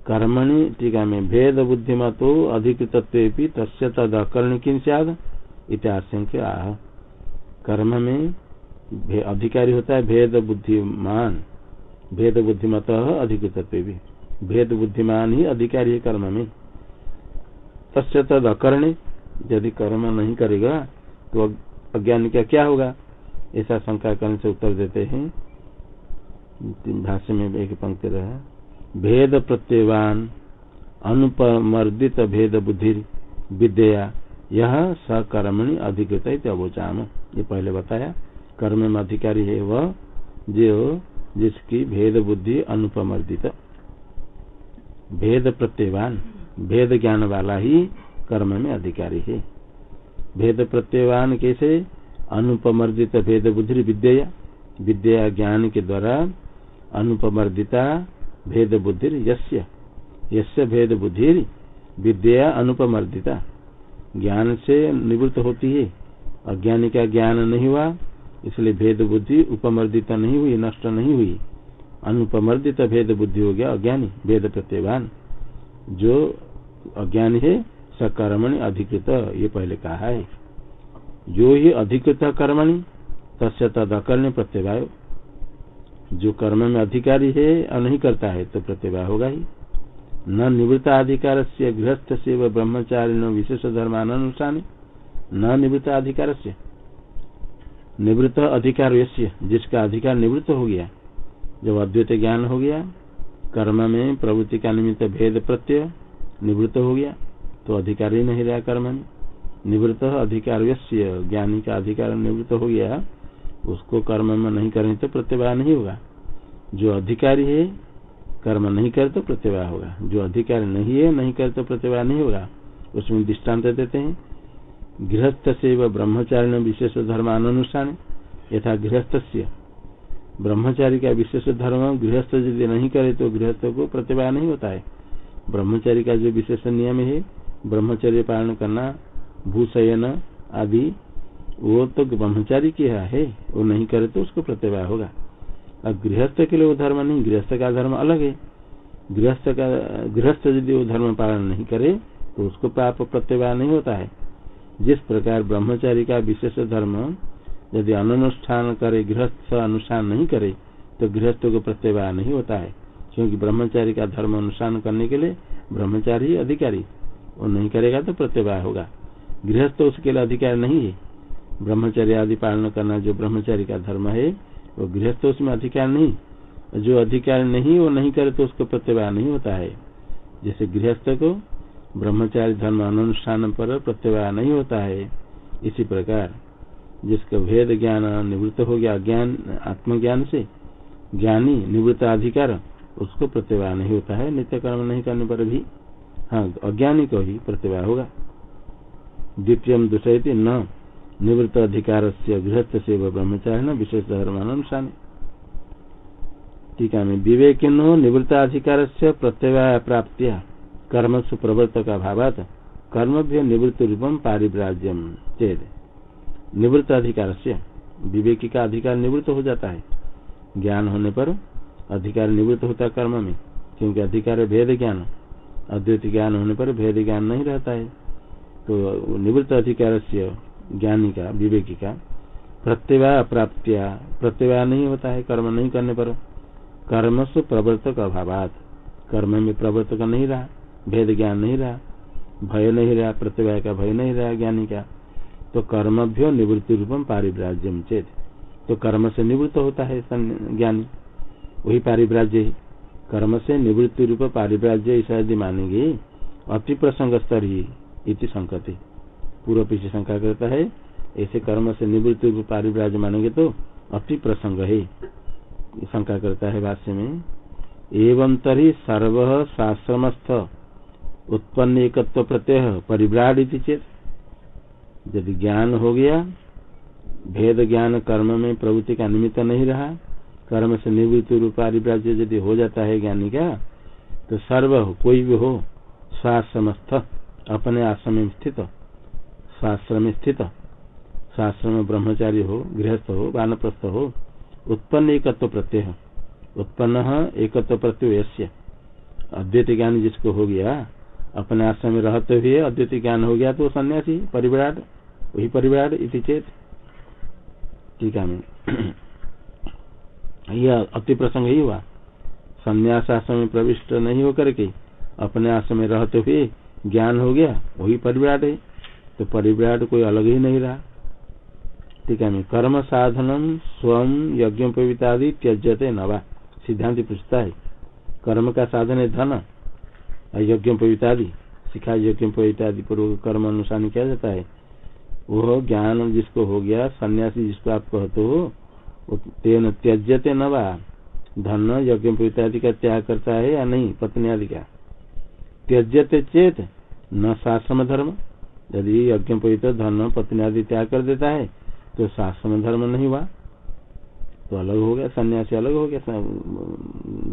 कर्मणि, टीका में, भेद बुद्धिमतो अधिकृत तस्य तद अकर्ण किन सद इत्याशंक्य आह। कर्म में अधिकारी होता है भेद बुद्धिमान। भेद बुद्धिमत अधिकृत भी। भेद बुद्धिमान ही अधिकारी है कर्म में। तस्य तद अकर्ण, यदि कर्म नहीं करेगा तो अज्ञान का क्या होगा? ऐसा शंका करने से उत्तर देते हैं। भाष्य में एक पंक्ति रहा भेद प्रत्यवान अनुपमर्दित भेद बुद्धि विद्या, यह सकर्मणि अधिकृत अवोचाम। ये पहले बताया। कर्म में अधिकारी है वह जो जिसकी भेद बुद्धि अनुपमर्दित। भेद प्रत्यवान भेद ज्ञान वाला ही कर्म में अधिकारी है। भेद प्रत्यवान कैसे? अनुपमर्दित भेद बुद्धि विद्या विद्या ज्ञान के द्वारा अनुपमर्दिता भेद बुद्धि यस्य। यस्य भेद बुद्धि विद्या अनुपमर्दिता। ज्ञान से निवृत्त होती है, अज्ञानी का ज्ञान नहीं हुआ इसलिए भेद बुद्धि उपमर्दित नहीं हुई, नष्ट नहीं हुई। अनुपमर्दित भेद बुद्धि हो गया, अज्ञानी, भेद प्रत्यवान। जो अज्ञानी है, सकर्मणि अधिकृत, ये पहले कहा है। जो ही अधिकृत कर्मणि, तस्य तद अकर्ण प्रत्यवाय। जो कर्म में अधिकारी है और नहीं करता है तो प्रत्यवाय होगा ही। न निवृत्ताधिकार से गृहस्थ से व ब्रह्मचारी विशेष धर्मानुष्ठान, न निवृत्ताधिकार से निवृत्त अधिकार जिसका अधिकार निवृत्त हो गया, जब अद्वैत ज्ञान हो गया, कर्म में प्रवृत्ति का निमित्त भेद प्रत्यय निवृत्त हो गया तो अधिकार ही नहीं रहा कर्म में। निवृत्त अधिकार ज्ञानी का अधिकार निवृत्त हो गया, उसको कर्म में नहीं करने तो प्रत्यवाह नहीं होगा। जो अधिकारी है, कर्म नहीं करे तो प्रत्यवाह होगा। जो अधिकारी नहीं है, नहीं करे तो प्रत्यवाह नहीं होगा। उसमें दृष्टांत देते हैं। गृहस्थ से ब्रह्मचारी विशेष धर्म अनुष्ठान यथा गृहस्थ से ब्रह्मचारी का विशेष धर्म गृहस्थ यदि नहीं करे तो गृहस्थ को प्रतिभा नहीं होता है। ब्रह्मचारी का जो विशेष नियम है, ब्रह्मचर्य पालन करना भूषयन आदि, वो तो ब्रह्मचारी किया है वो नहीं करे तो उसको प्रतिभा होगा। और गृहस्थ के लिए वो धर्म नहीं, गृहस्थ का धर्म अलग है। गृहस्थ का, गृहस्थ यदि वो धर्म पालन नहीं करे तो उसको पाप प्रत्यवाह नहीं होता है। जिस प्रकार ब्रह्मचारी का विशेष धर्म यदि अनुष्ठान करे, गृहस्थ अनुष्ठान नहीं करे तो गृहस्थ को प्रत्यवाह नहीं होता है। क्योंकि ब्रह्मचारी का धर्म अनुष्ठान करने के लिए ब्रह्मचारी अधिकारी। वो नहीं करेगा तो प्रत्यवाह होगा। गृहस्थ उसके लिए अधिकार नहीं है। ब्रह्मचर्य आदि पालन करना जो ब्रह्मचारी का धर्म है, वो गृहस्थ उसमें अधिकार नहीं। जो अधिकार नहीं, वो नहीं करे तो उसको प्रत्यवाह नहीं होता है। जैसे गृहस्थ को ब्रह्मचारी धर्म अनुष्ठान पर प्रत्यवाह नहीं होता है। इसी प्रकार, जिसका भेद ज्ञान निवृत्त हो गया ज्ञान, आत्मज्ञान से, ज्ञानी निवृत्त अधिकार उसको प्रत्यवाह नहीं होता है। नित्य कर्म नहीं करने पर भी हाँ अज्ञानी को ही प्रत्यवाह होगा। द्वितीय दूसरे न निवृत्त अधिकार से गृहस्थ से वह ब्रह्मचारी न विशेष धर्म धर्मानुसार टीका में विवेक निवृत्ताधिकार से प्रत्यवाय प्राप्तिया। कर्म सुप्रवर्तक अभाव कर्म भी निवृत्त रूपम पारिव्राज्यम चेद निवृत्त अधिकार से विवेकी का अधिकार निवृत्त हो जाता है। ज्ञान होने पर अधिकार निवृत्त होता है कर्म में, क्योंकि अधिकार है भेद ज्ञान। अद्वैत ज्ञान होने पर भेद ज्ञान नहीं रहता है। तो निवृत्त अधिकार से ज्ञानी का विवेकी का प्रत्यवाह प्राप्तिया प्रत्यवाह नहीं होता है कर्म नहीं करने पर। कर्म से प्रवर्तक अभाव कर्म में प्रवर्तक नहीं रहा। भेद ज्ञान नहीं रहा, भय नहीं रहा, प्रतिभा का भय नहीं रहा ज्ञानी का तो कर्म भी निवृत्ति रूपम पारिव्राज्यम चेत। तो कर्म से निवृत्त होता है ज्ञानी, वही पारिव्राज्य ही। कर्म से निवृत्ति रूप पारिव्राज्य ऐसा यदि मानेंगे, अति प्रसंग स्तर ही संकति। पूर्व पीछे शंका करता है, ऐसे कर्म से निवृत्ति रूप पारिव्राज्य मानेंगे तो अति प्रसंग है। शंका करता है भाष्य में, एवं तरी सर्व शास्त्रमस्थ उत्पन्न एकत्व प्रत्यय परिव्राट चेत, यदि ज्ञान हो गया, भेद ज्ञान कर्म में प्रवृत्ति का निमित्त नहीं रहा, कर्म से निवृत्ति रूपारिव्राज्य यदि हो जाता है ज्ञानी का तो सर्व हो, कोई भी हो स्वाश्रमस्थ अपने आश्रम में स्थित शास्त्र में स्थित शास्त्र में ब्रह्मचारी हो, गृहस्थ हो, वानप्रस्थ हो उत्पन्न एकत्व प्रत्यय उत्पन्न एकत्व प्रत्यय अद्वैत ज्ञान जिसको हो गया अपने आश्रम में रहते हुए अद्वैत ज्ञान हो गया तो सन्यासी, परिविराट, वही परिविराट इति चेत। टीका में। यह अति प्रसंग ही हुआ। संन्यास आश्रम में प्रविष्ट नहीं होकर के अपने आश्रम में रहते हुए ज्ञान हो गया, वही परिविराट है। तो परिविराट कोई अलग ही नहीं रहा। ठीक है कर्म साधनम स्वम यज्ञ पवितादि त्यजते नवा। सिद्धांत पूछता है, कर्म का साधन है धन। यज्ञ पवितादि शिखा यज्ञ पवितादि पूर्व कर्म अनुसार किया जाता है। वह ज्ञान जिसको हो गया, सन्यासी जिसको आप कहते हो तेन त्यजते नवा धन यज्ञ पवितादि का त्याग करता है या नहीं? पत्नी आदि का। त्यजते चेत, न शास्त्र धर्म। यदि यज्ञ पवित्र धन पत्नी आदि त्याग कर देता है तो शास्त्र धर्म नहीं हुआ तो अलग हो गया, सन्यासी अलग हो गया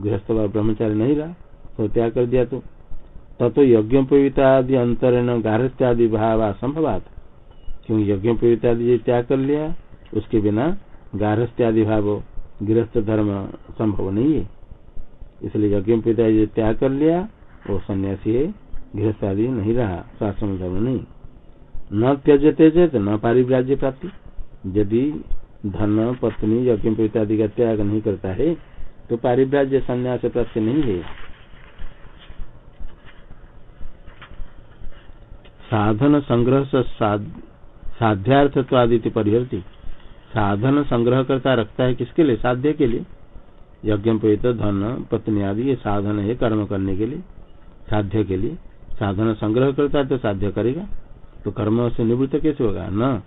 गृहस्थ ब्रह्मचारी नहीं रहा। तो त्याग कर दिया तो। ततो यज्ञ पवितादि अंतरण गारस्थ्यादि भाव असंभवात क्योंकि यज्ञ पवितादि त्याग कर लिया, उसके बिना गारस्थ्यादि भाव गृहस्थ धर्म संभव नहीं है। इसलिए यज्ञ पिताजी त्याग कर लिया, वो सन्यासी है गृहस्थ आदि नहीं रहा शासन धर्म नहीं। न त्यजते चेत, न पारिव्राज्य प्राप्ति। यदि धन, पत्नी यज्ञ इत्यादि का त्याग नहीं करता है तो पारिव्राज्य संन्यास प्राप्ति नहीं है। साधन संग्रह से साध्यार्थत्वादिति परिहरती साधन संग्रह करता रखता है किसके लिए? साध्य के लिए। यज्ञ पवित्र धन, पत्नी आदि, ये साधन है कर्म करने के लिए, साध्य के लिए। साधन संग्रह करता है तो साध्य करेगा। तो कर्म से निवृत्त कैसे होगा? न,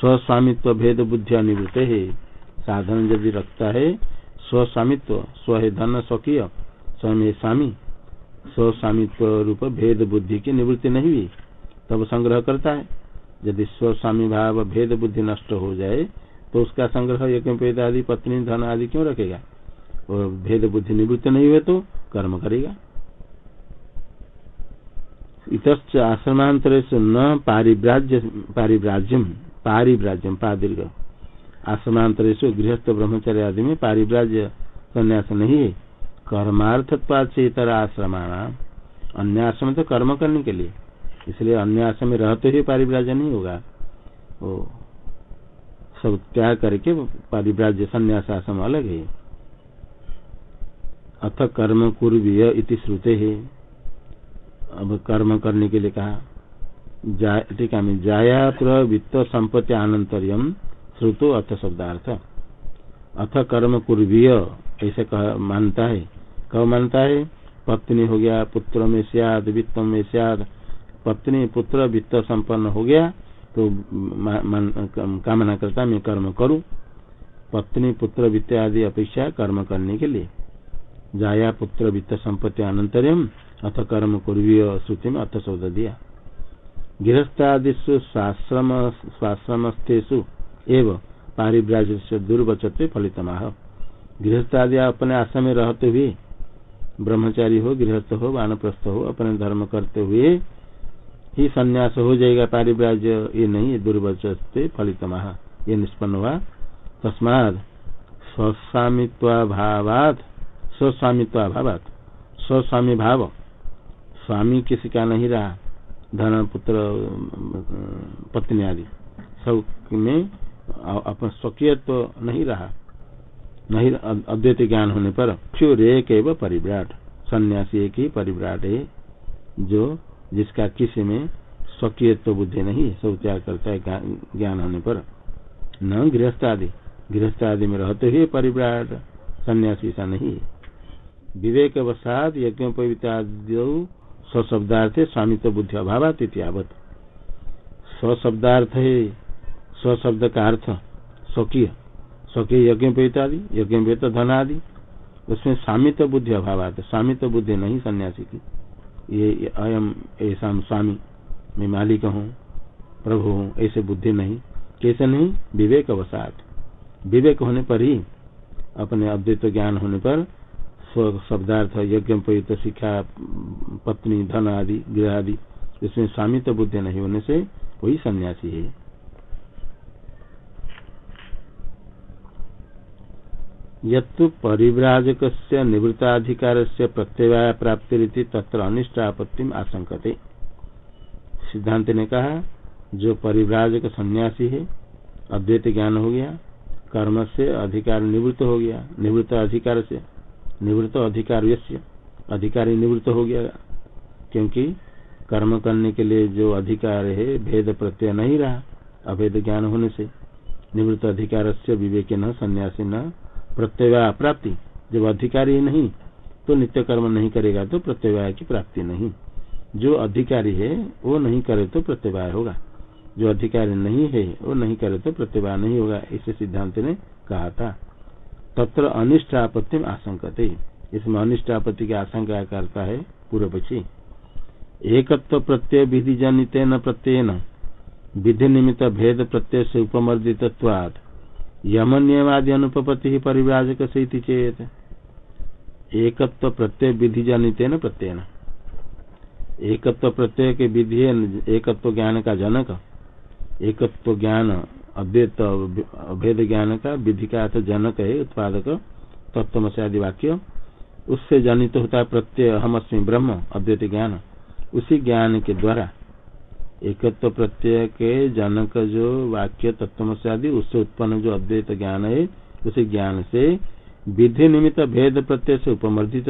स्वस्वामित्व भेद बुद्धि निवृत्त है। साधन यदि रखता है, स्वस्वामित्व, स्व है धन, स्वकीय स्वयं स्वामी। स्वस्वामित्व रूप भेद बुद्धि की निवृत्ति नहीं हुई। तब संग्रह करता है। यदि स्वस्वामी भाव भेद बुद्धि नष्ट हो जाए तो उसका संग्रह यज्ञ आदि, पत्नी, धन आदि क्यों रखेगा? और भेद बुद्धि निवृत्त नहीं हुए तो कर्म करेगा। इत आश्रमांतर न पारिव्राज्य, पारिव्राज्यम पारिव्राज्यम, पादीर्घ। आश्रमांतर गृहस्थ ब्रह्मचर्य आदि में पारिव्राज्य संन्यास नहीं है। कर्मार्थत्वाद से इतर आश्रमाण अन्य आश्रम तो कर्म करने के लिए। इसलिए अन्य आश्रम में रहते हुए पारिव्राज्य नहीं होगा। वो सब त्याग करके पारिव्राज्य, संन्यास आश्रम अलग है। अथ कर्म कुर्वीय इति श्रुते है। अब कर्म करने के लिए कहा टीका में जाया वित्त संपत्ति आनंतर्यम श्रुतो अथ शब्दार्थ। अथ कर्म कुर्वीय, ऐसे कह, मानता है। कब मानता है? पत्नी हो गया, पुत्र में सियाद, वित्त में सियाद पत्नी पुत्र वित्त संपन्न हो गया तो कामना करता मैं कर्म करूँ। पत्नी पुत्र वित्त आदि अपेक्षा कर्म करने के लिए। जाया पुत्र वित्त संपत्ति अनंतरम, अथ कर्म कुर्वीय श्रुति में अथ शब्द दिया। गृहस्थादिशु स्वाश्रम स्वाश्रमस्थेशु एवं पारिव्राज से दुर्वचते फलित गृहस्थादि अपने आश्रम में रहते हुए ब्रह्मचारी हो, गृहस्थ हो, वानप्रस्थ हो, अपने धर्म करते हुए ही संन्यास हो जाएगा, पारिव्राज्य, ये नहीं दुर्वचते फलित महा ये निष्पन्न हुआ। तस्माद स्वस्वामित्वाभावात स्वस्वामित्वाभावात स्वस्वामी भाव स्वामी किसी का नहीं रहा, धन, पुत्र, पत्नी आदि। सब में अपन स्वकीय तो नहीं रहा। नहीं, अद्वैत ज्ञान होने पर क्षुर एक एवं परिव्राट? सन्यासी एक ही परिव्राट है, जो जिसका किसी में स्वकीय तो बुद्धि नहीं, सब त्याग करता है ज्ञान होने पर। न गृहस्थ आदि गृहस्थ आदि में रहते हुए परिव्राट सन्यासी ऐसा नहीं। विवेक अवसाद यज्ञोपविताद्य स्वशब्दार्थ स्वामित्व बुद्धि अभाव इतिहावत स्वशब्दार्थ है स्वशब्द का अर्थ स्वकीय। स्वकीय यज्ञ आदि यज्ञ धन आदि उसमें स्वामित्व बुद्धि अभाव स्वामित्व बुद्धि नहीं सन्यासी की। ये अयम ऐसा स्वामी। मैं मालिक हूँ, प्रभु हूँ, ऐसे बुद्धि नहीं। कैसे नहीं? विवेक अवसाद। विवेक होने पर ही अपने अद्वैत ज्ञान होने पर स्व, शब्दार्थ, यज्ञ, प्रयुक्त शिक्षा, पत्नी, धन आदि, गृह आदि, इसमें स्वामी तो बुद्धि नहीं होने से वही सन्यासी है। यत्तु परिव्राजक निवृत्ताधिकार से प्रत्यवाय प्राप्ति रीति तत्र अनिष्ट आपत्ति आशंकते सिद्धांत ने कहा, जो परिव्राजक सन्यासी है, अद्वैत ज्ञान हो गया कर्म से अधिकार निवृत्त हो गया, निवृत्त अधिकार से निवृत्त अधिकार अधिकारी निवृत्त हो गया, क्योंकि कर्म करने के लिए जो अधिकार है, भेद प्रत्यय नहीं रहा, अभेद ज्ञान होने से, निवृत्त अधिकार से विवेक न, सन्यासी न प्रत्यय प्राप्ति। जब अधिकारी नहीं तो नित्य कर्म नहीं करेगा तो प्रत्यय की प्राप्ति नहीं। जो अधिकारी है, वो नहीं करे तो प्रत्यवाय होगा। जो अधिकारी नहीं है, वो नहीं करे तो प्रत्यवाय नहीं होगा, इसे सिद्धांत ने कहा था। तत्र अनिष्ट आपत्ति में आशंकते। इसमें अनिष्ट आपत्ति की आशंका करता है पूर्व पक्षी एकत्व प्रत्यय विधि जनित न प्रत्यय न विधि निमित्त भेद प्रत्यय से उपमर्दित यम नियमादि अनुपति परिव्राजक से चेत एकत्व प्रत्यय विधि जनित न प्रत्यय एकत्व प्रत्यय के विधि एकत्व ज्ञान का जनक एकत्व ज्ञान अद्वैत अभेद ज्ञान का विधि का अर्थ जनक है उत्पादक तत्व से आदि वाक्य उससे जनित होता है प्रत्यय हम अस्मी ब्रह्म अद्वैत ज्ञान उसी ज्ञान के द्वारा एकत्व प्रत्यय के जनक जो वाक्य तत्व से आदि, उससे उत्पन्न जो अद्वैत ज्ञान है, उसी ज्ञान से विधि निमित्त भेद प्रत्यय से उपमर्दित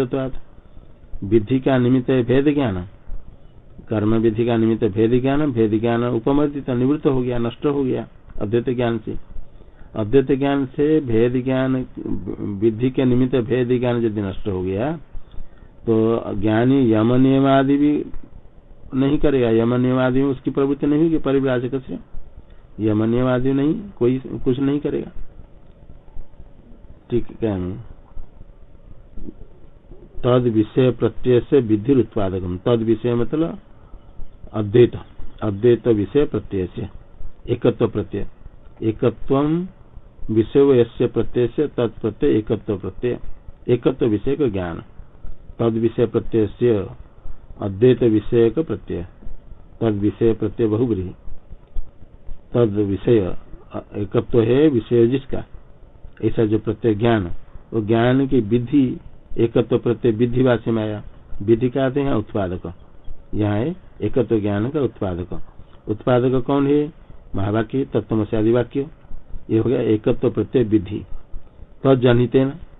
विधि का निमित्त है भेद ज्ञान। कर्म विधि का निमित्त भेद ज्ञान भेद ज्ञान उपमर्दित निवृत्त हो गया, नष्ट हो गया अद्वैत ज्ञान से। अद्वैत ज्ञान से भेद ज्ञान, विधि के निमित्त भेद ज्ञान यदि नष्ट हो गया तो ज्ञानी यम नियम आदि भी नहीं करेगा यम नियमादि में उसकी प्रवृत्ति नहीं होगी, परिव्राजक से। यम नियमादि नहीं, कोई कुछ नहीं करेगा। ठीक है तद विषय प्रत्यय से विधि उत्पादक तद विषय मतलब अद्वैत। अद्वैत विषय प्रत्यय से। एकत्व प्रत्यय। एकत्व विषय प्रत्यय से तत्प्रत्यय एकत्व प्रत्यय। एकत्व विषय का ज्ञान। तद विषय प्रत्यय से अद्वैत विषय का प्रत्यय। तद विषय प्रत्यय बहुब्री। तद विषय, एकत्व है विषय जिसका। ऐसा जो प्रत्यय ज्ञान, वो ज्ञान की विधि, एकत्व प्रत्यय विधि वासी में आया। विधि का आते हैं उत्पादक। यहाँ है एकत्व ज्ञान का उत्पादक। उत्पादक कौन है? महावाक्य तत्व से आदि वाक्य ये हो गया एकत्व प्रत्यय विधि। तद तजनित तत्व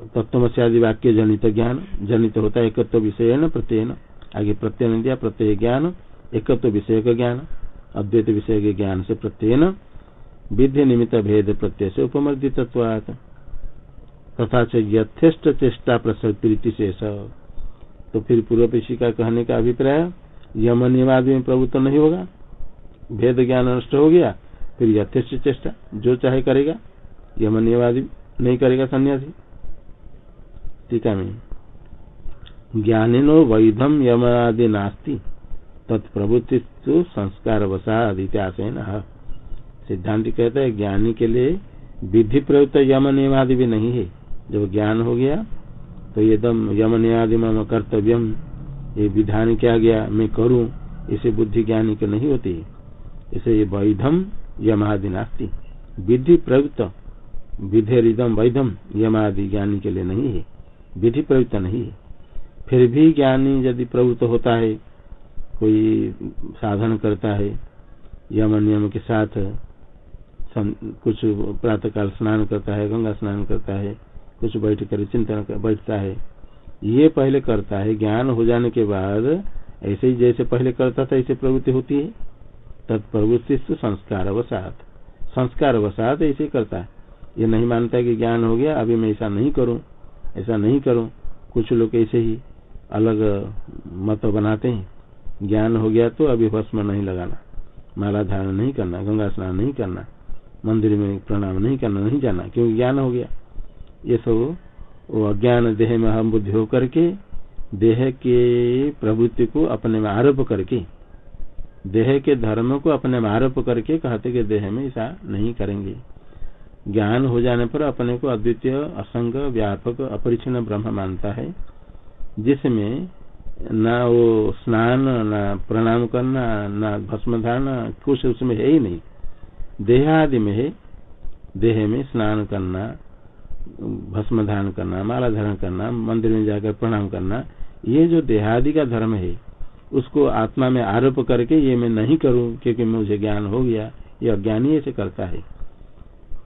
से आदि वाक्य जनित ज्ञान, जनित होता है एकत्व विषय न प्रत्यय न आगे प्रत्यय नहीं दिया, प्रत्यय ज्ञान, एकत्व विषय का ज्ञान, अद्वैत विषय के ज्ञान से प्रत्यय न विधि निमित्त भेद प्रत्यय से उपमर्दित तथा से यथेष्ट चेष्टा प्रसर प्रीति शेष। तो फिर पूर्व पेशी का कहने का अभिप्राय, यम निवाद में प्रभुत्व नहीं होगा। भेद ज्ञान नष्ट हो गया, फिर यथेष्ट चेष्टा जो चाहे करेगा, यम निवादी नहीं करेगा सन्यासी। टीका में ज्ञानिनो वैधम यमादि नास्ति। तत्प्रभुति संस्कार वसा इतिहास सिद्धांत कहता है, ज्ञानी के लिए विधि प्रयुक्त यम नियमादि भी नहीं है। जब ज्ञान हो गया तो ये दम यम नियादि मम कर्तव्यम। ये विधान क्या गया, मैं करूँ, इसे बुद्धि ज्ञानी के नहीं होती। इसे ये वैधम यमादि नास्ती। विधि प्रयुक्त विधेरिदम वैधम यमादि ज्ञानी के लिए नहीं है। विधि प्रयुक्त नहीं है। फिर भी ज्ञानी यदि प्रवृत्त होता है, कोई साधन करता है, यम नियम के साथ कुछ प्रातः काल स्नान करता है, गंगा स्नान करता है, कुछ बैठ कर चिंतन बैठता है, ये पहले करता है। ज्ञान हो जाने के बाद ऐसे ही जैसे पहले करता था, ऐसे प्रवृत्ति होती है। तत्प्रवृत्ति संस्कार अवसाद संस्कार अवसाद ऐसे करता है। ये नहीं मानता कि ज्ञान हो गया, अभी मैं ऐसा नहीं करूँ। ऐसा नहीं करूँ। कुछ लोग ऐसे ही अलग मत बनाते हैं। ज्ञान हो गया तो अभी भस्म नहीं लगाना। माला धारण नहीं करना, गंगा स्नान नहीं करना, मंदिर में प्रणाम नहीं करना, नहीं जाना, क्योंकि ज्ञान हो गया। ये सब वो अज्ञान देह में हम बुद्धि होकर के, देह के प्रवृत्ति को अपने में आरोप करके, देह के धर्म को अपने में आरोप करके कहते कि देह में ऐसा नहीं करेंगे। ज्ञान हो जाने पर अपने को अद्वितीय, असंग, व्यापक, अपरिचिन्न ब्रह्म मानता है। जिसमें न वो स्नान, न प्रणाम करना, न भस्म धारणा कुछ उसमें है ही नहीं। देहादि में है। देह में स्नान करना, भस्म धारण करना, माला धारण करना, मंदिर में जाकर प्रणाम करना, ये जो देहादि का धर्म है, उसको आत्मा में आरोप करके ये मैं नहीं करूँ, क्योंकि मुझे ज्ञान हो गया, ये अज्ञानी ऐसे करता है।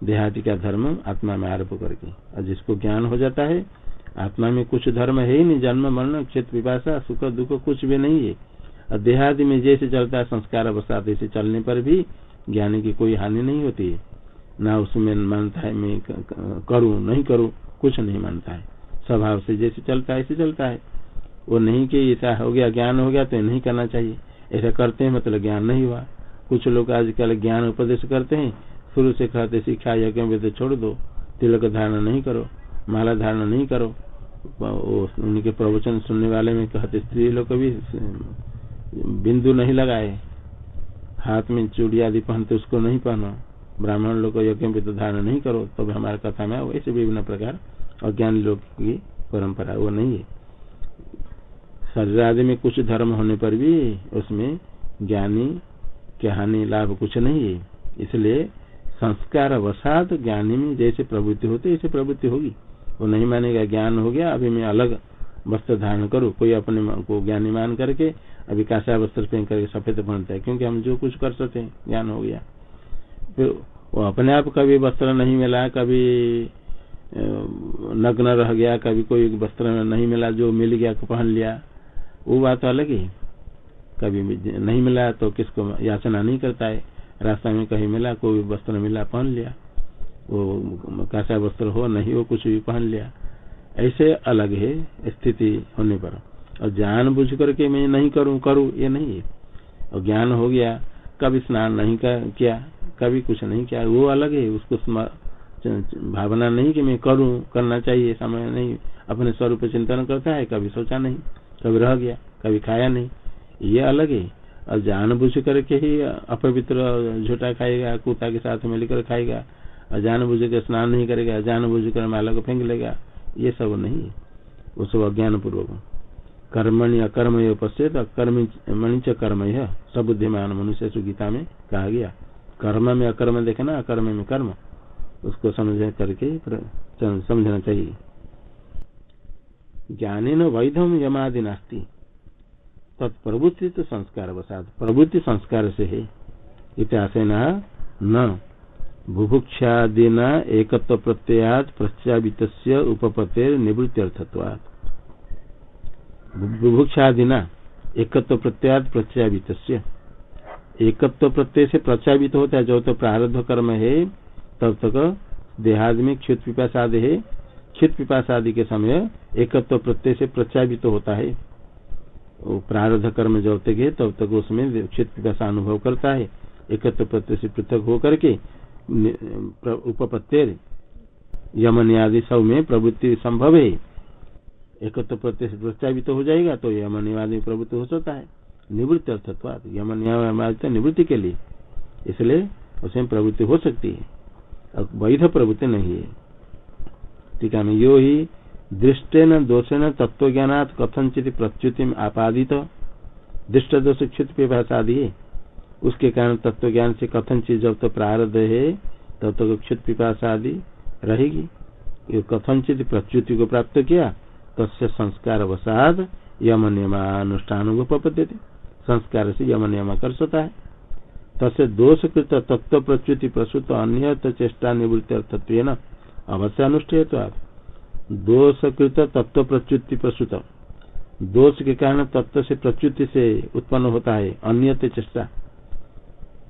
देहादि का धर्म आत्मा में आरोप करके। और जिसको ज्ञान हो जाता है, आत्मा में कुछ धर्म है ही नहीं, जन्म, मरण, क्षेत्र, विपाशा, सुख, दुख, कुछ भी नहीं है। और देहादि में जैसे चलता है, संस्कार अवस्था ऐसे चलने पर भी ज्ञानी की कोई हानि नहीं होती है। ना उसमें मानता है, मैं करूँ, नहीं करूँ, कुछ नहीं मानता है। स्वभाव से जैसे चलता है, ऐसे चलता है। वो नहीं कि ऐसा हो गया, ज्ञान हो गया तो नहीं करना चाहिए। ऐसा करते हैं मतलब ज्ञान नहीं हुआ। कुछ लोग आजकल ज्ञान उपदेश करते हैं शुरू से कहते, शिक्षा यज्ञ में तो छोड़ दो, तिलक धारण नहीं करो, माला धारण नहीं करो। उनके प्रवचन सुनने वाले में कहते, स्त्री लोग भी बिंदु नहीं लगाए, हाथ में चूड़ी आदि पहनते उसको नहीं पहनो, ब्राह्मण लोग यज्ञ में तो धारण नहीं करो, तब तो हमारे कथा में वैसे विभिन्न प्रकार अज्ञान लोग की परंपरा, वो नहीं है। शरीर आदि में कुछ धर्म होने पर भी उसमें ज्ञानी के हानि लाभ कुछ नहीं है। इसलिए संस्कार अवसाद ज्ञानी में जैसे प्रवृत्ति होती, ऐसे प्रवृत्ति होगी। वो नहीं मानेगा, ज्ञान हो गया, अभी मैं अलग वस्त्र धारण करूँ। कोई अपने को ज्ञानी मान करके अभी काशा वस्त्र पहन करके सफ़ेद बनता है, क्योंकि हम जो कुछ कर सकते हैं, ज्ञान हो गया। फिर वो अपने आप कभी वस्त्र नहीं मिला, कभी नग्न रह गया, कभी कोई वस्त्र नहीं मिला, जो मिल गया तो पहन लिया, वो बात अलग ही कभी नहीं मिला तो किसको याचना नहीं करता है। रास्ता में कहीं मिला, कोई भी वस्त्र मिला, पहन लिया। वो कासा वस्त्र हो, नहीं हो, कुछ भी पहन लिया। ऐसे अलग है स्थिति होने पर। और जान बुझ करके मैं नहीं करूँ करूँ, ये नहीं है। और ज्ञान हो गया, कभी स्नान नहीं किया, कभी कुछ नहीं किया, वो अलग है। उसको भावना नहीं कि मैं करूँ, करना चाहिए, समय नहीं। अपने स्वरूप चिंतन करता है, कभी सोचा नहीं, कभी रह गया, कभी खाया नहीं। ये अलग है। और जान बुझ करके ही अपवित्र झूठा खाएगा, कुत्ता के साथ मिलकर खाएगा और जान बुझ कर स्नान नहीं करेगा जान बुझ कर माला को फेंक लेगा, ये सब नहीं। वो सब अज्ञान पूर्वक कर्मणि अकर्म पश्चित कर्मणि च कर्म यह सबुद्धिमान मनुष्य सुगीता में कहा गया। कर्म में अकर्म देखना, अकर्म में कर्म। उसको समझ करके समझना चाहिए। ज्ञाने न वैधम यमादि नास्ती। तत्प्रवृत्ति तो संस्कार वसाद प्रवृत्ति संस्कार से है। इतिहास न बुभुक्षादिना एकत्व प्रत्ययात प्रत्यावित उपपत्तिर निवृत्त्यर्थत्वात् बुभुक्षादिना एकत्व प्रत्यात प्रत्यावित एकत्व प्रत्यय से प्रत्यावित होता है, जो तो प्रारब्ध कर्म है, तब तक देहादि क्षुत पिपाशादि है। क्षित पिपाशादि के समय एकत्व प्रत्यय से प्रत्यावित तो होता है। वो कर्म जब तक है, तब तक उसमें क्षित पिपाशा अनुभव करता है। एकत्व प्रत्यय से पृथक होकर के उपपत्ति यमन आदि सब में प्रवृत्ति संभव है। एकत्व प्रत्यय से प्रत्यावित तो हो जाएगा तो यमन आदि प्रवृत्ति हो सकता है। निवृत्ति अर्थत्वाद यमन तो निवृत्ति के लिए। इसलिए उसमें प्रवृत्ति हो सकती है। वैध प्रवृत्ति नहीं है। टीका में यो ही दृष्टेन दोषेन तत्व ज्ञानात प्रच्युति प्रत्युति आपादित। दृष्ट दोष क्षित आदि है उसके कारण तत्व ज्ञान से कथनचित जब तो प्रारब्ध है, तब तक क्षुत पिपाशा आदि रहेगी। ये कथनचित प्रत्युति को प्राप्त किया, तस्य संस्कार वसाद यम नियमानुष्ठान उपपद्य संस्कार से यम नियम कर सकता है। तस्य दोषकृत तत्व प्रच्युति प्रसुत अन्य चेष्टा निवृत्ति अर्थत्व अवश्य अनुष्ठेय तो आप दोषकृत तत्व प्रच्युति प्रसुत दोष के कारण तत्व से प्रच्युति से उत्पन्न होता है, अन्यत चेष्टा।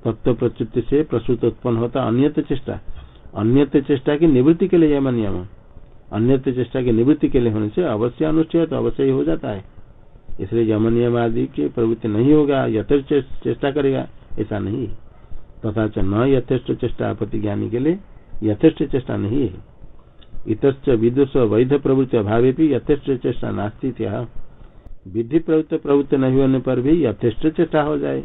तत्व प्रच्युति से प्रसुत उत्पन्न होता है, अन्यत चेष्टा। अन्यत चेष्टा की निवृत्ति के लिए यम। नियम अन्यत चेष्टा की निवृत्ति के लिए होने से अवश्य अनुष्ठेय तो अवश्य ही हो जाता है। इसलिए यम नियम आदि की प्रवृत्ति नहीं होगा, यथेष्ट चेष्टा करेगा, ऐसा नहीं। तथा च न यथेष्ट चेष्टा आपत्ति ज्ञानी के लिए यथेष्ट चेष्टा नहीं है। इत विदुष वैध प्रवृत्ति अभाव भी यथेष्ट चेष्टा नास्ती विधि प्रवृत्त प्रवृत्ति नहीं होने पर भी यथेष्ट चेष्टा हो जाए।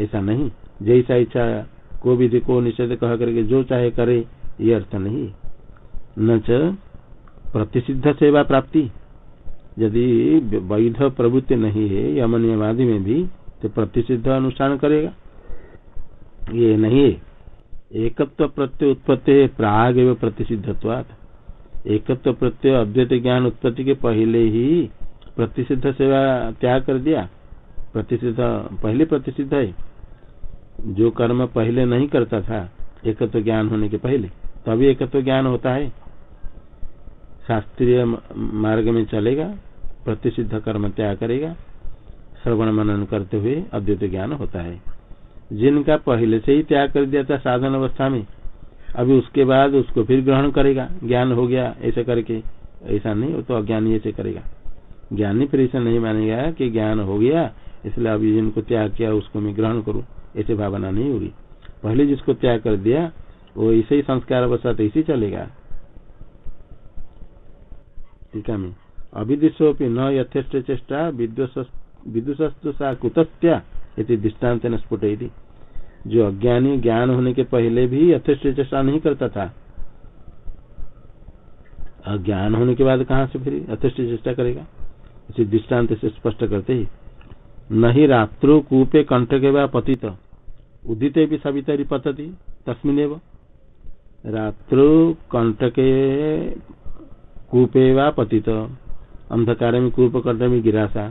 ऐसा नहीं। जैसा इच्छा को विधि को निषेध कह करके जो चाहे करे, ये अर्थ नहीं। न च प्रतिषिद्ध सेवा प्राप्ति। यदि वैध प्रवृत्ति नहीं है यम नियमादि में भी तो प्रतिषिद्ध अनुष्ठान करेगा। ये नहीं है। एकत्व प्रत्यय उत्पत्ति प्राग एवं प्रतिषिद्धत्वात् एकत्व प्रत्यय अद्वैत ज्ञान उत्पत्ति के पहले ही प्रतिषिद्ध सेवा त्याग कर दिया। प्रतिषिद्ध पहले प्रतिषिद्ध है। जो कर्म पहले नहीं करता था, एकत्व ज्ञान होने के पहले, तभी एकत्व ज्ञान होता है। शास्त्रीय मार्ग में चलेगा प्रतिषिद्ध कर्म त्याग करेगा। श्रवण मनन करते हुए अद्वैत ज्ञान होता है। जिनका पहले से ही त्याग कर दिया था साधन अवस्था में अभी उसके बाद उसको फिर ग्रहण करेगा। ज्ञान हो गया, ऐसा करके। ऐसा नहीं, वो तो अज्ञानी ऐसे करेगा। ज्ञानी फिर ऐसा नहीं मानेगा कि ज्ञान हो गया, इसलिए अभी जिनको त्याग किया, उसको मैं ग्रहण करूँ। ऐसे भावना नहीं होगी पहले जिसको त्याग कर दिया, वो ऐसे ही संस्कार अवस्था तो इसी चलेगा। टीका में। अभिदिशोपि न यथेष्ट चेष्टा विदुषस्तु सा कुतस्त्या दृष्टांत न स्फुट जो अज्ञानी ज्ञान होने के पहले भी यथेष्ट चेष्टा नहीं करता था। अज्ञान होने के बाद कहा से फिर यथेष्ट चेष्टा करेगा? इसी दृष्टांत से स्पष्ट करते ही, नहीं रात्रो कूपे कंठ के बाद पतित। उदित भी सवितरी पतती तस्मिन रात्रो कंठ के कूपे व पतित। अंधकार में कूप कंठ में गिरा सा।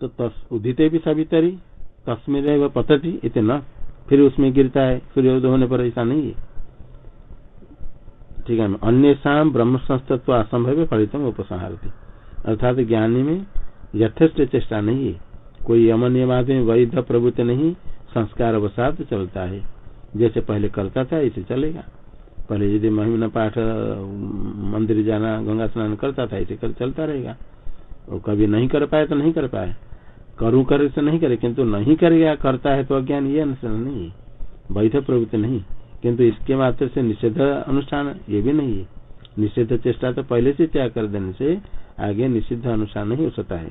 तो उदित भी सवितरी तस्मिन पतती इतना फिर उसमें गिरता है सूर्योदय होने पर ऐसा नहीं है। ठीक है अन्य शाम ब्रह्म संस्तत्व असंभव फलित उपसंहारती। अर्थात ज्ञानी में यथेष्ट चेष्टा नहीं है। कोई नियमाद में वैध प्रभुत्व नहीं संस्कार अवसाद चलता है। जैसे पहले करता था ऐसे चलेगा। पहले यदि महिमा पाठ मंदिर जाना, गंगा स्नान करता था ऐसे कर, चलता रहेगा। वो कभी नहीं कर पाए तो नहीं कर पाए करूँ करे तो नहीं करे, किंतु नहीं करेगा करता है तो अज्ञान ये अनुष्ठान नहीं वैध प्रवृत्ति नहीं। किंतु इसके मात्र से निषेध अनुष्ठान ये भी नहीं है। निषेध चेष्टा तो पहले से त्याग कर देने से आगे निषिद्ध अनुष्ठान नहीं हो सकता है।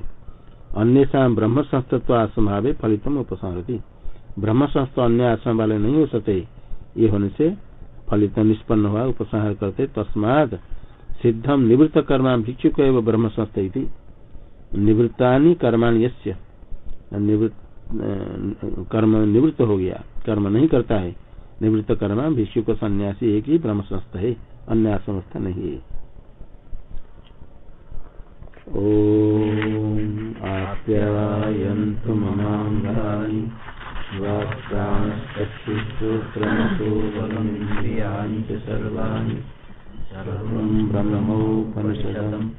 अन्य ब्रह्म संस्तत्व असंभावे फलितम उपसंहति ब्रह्म संस्थ अन्य आश्रम वाले नहीं हो सकते। ये होने से फलित निष्पन्न हुआ, उपसंहार करते तस्माद सिद्धम निवृत्त कर्मा भिक्षुक ब्रह्म संस्थ निवृत्ता कर्माण कर्म निवृत्त हो गया। कर्म नहीं करता है। निवृत्त कर्म भिक्षुक सन्यासी एक ही ब्रह्म संस्थ है। अन्य आश्रमस्थ नहीं है। आप्यायन्तु ब्रह्मोपनिषदम्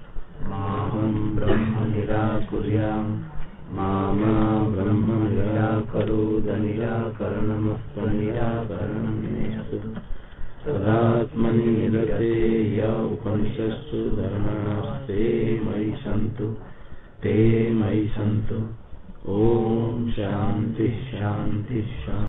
माहं ब्रह्म निराकुर्याम् मामा ब्रह्म निराकरोद य उपनिषत्सु धर्मास्ते मयि सन्तु, ते मयि सन्तु। ॐ शान्ति शान्ति शान्ति।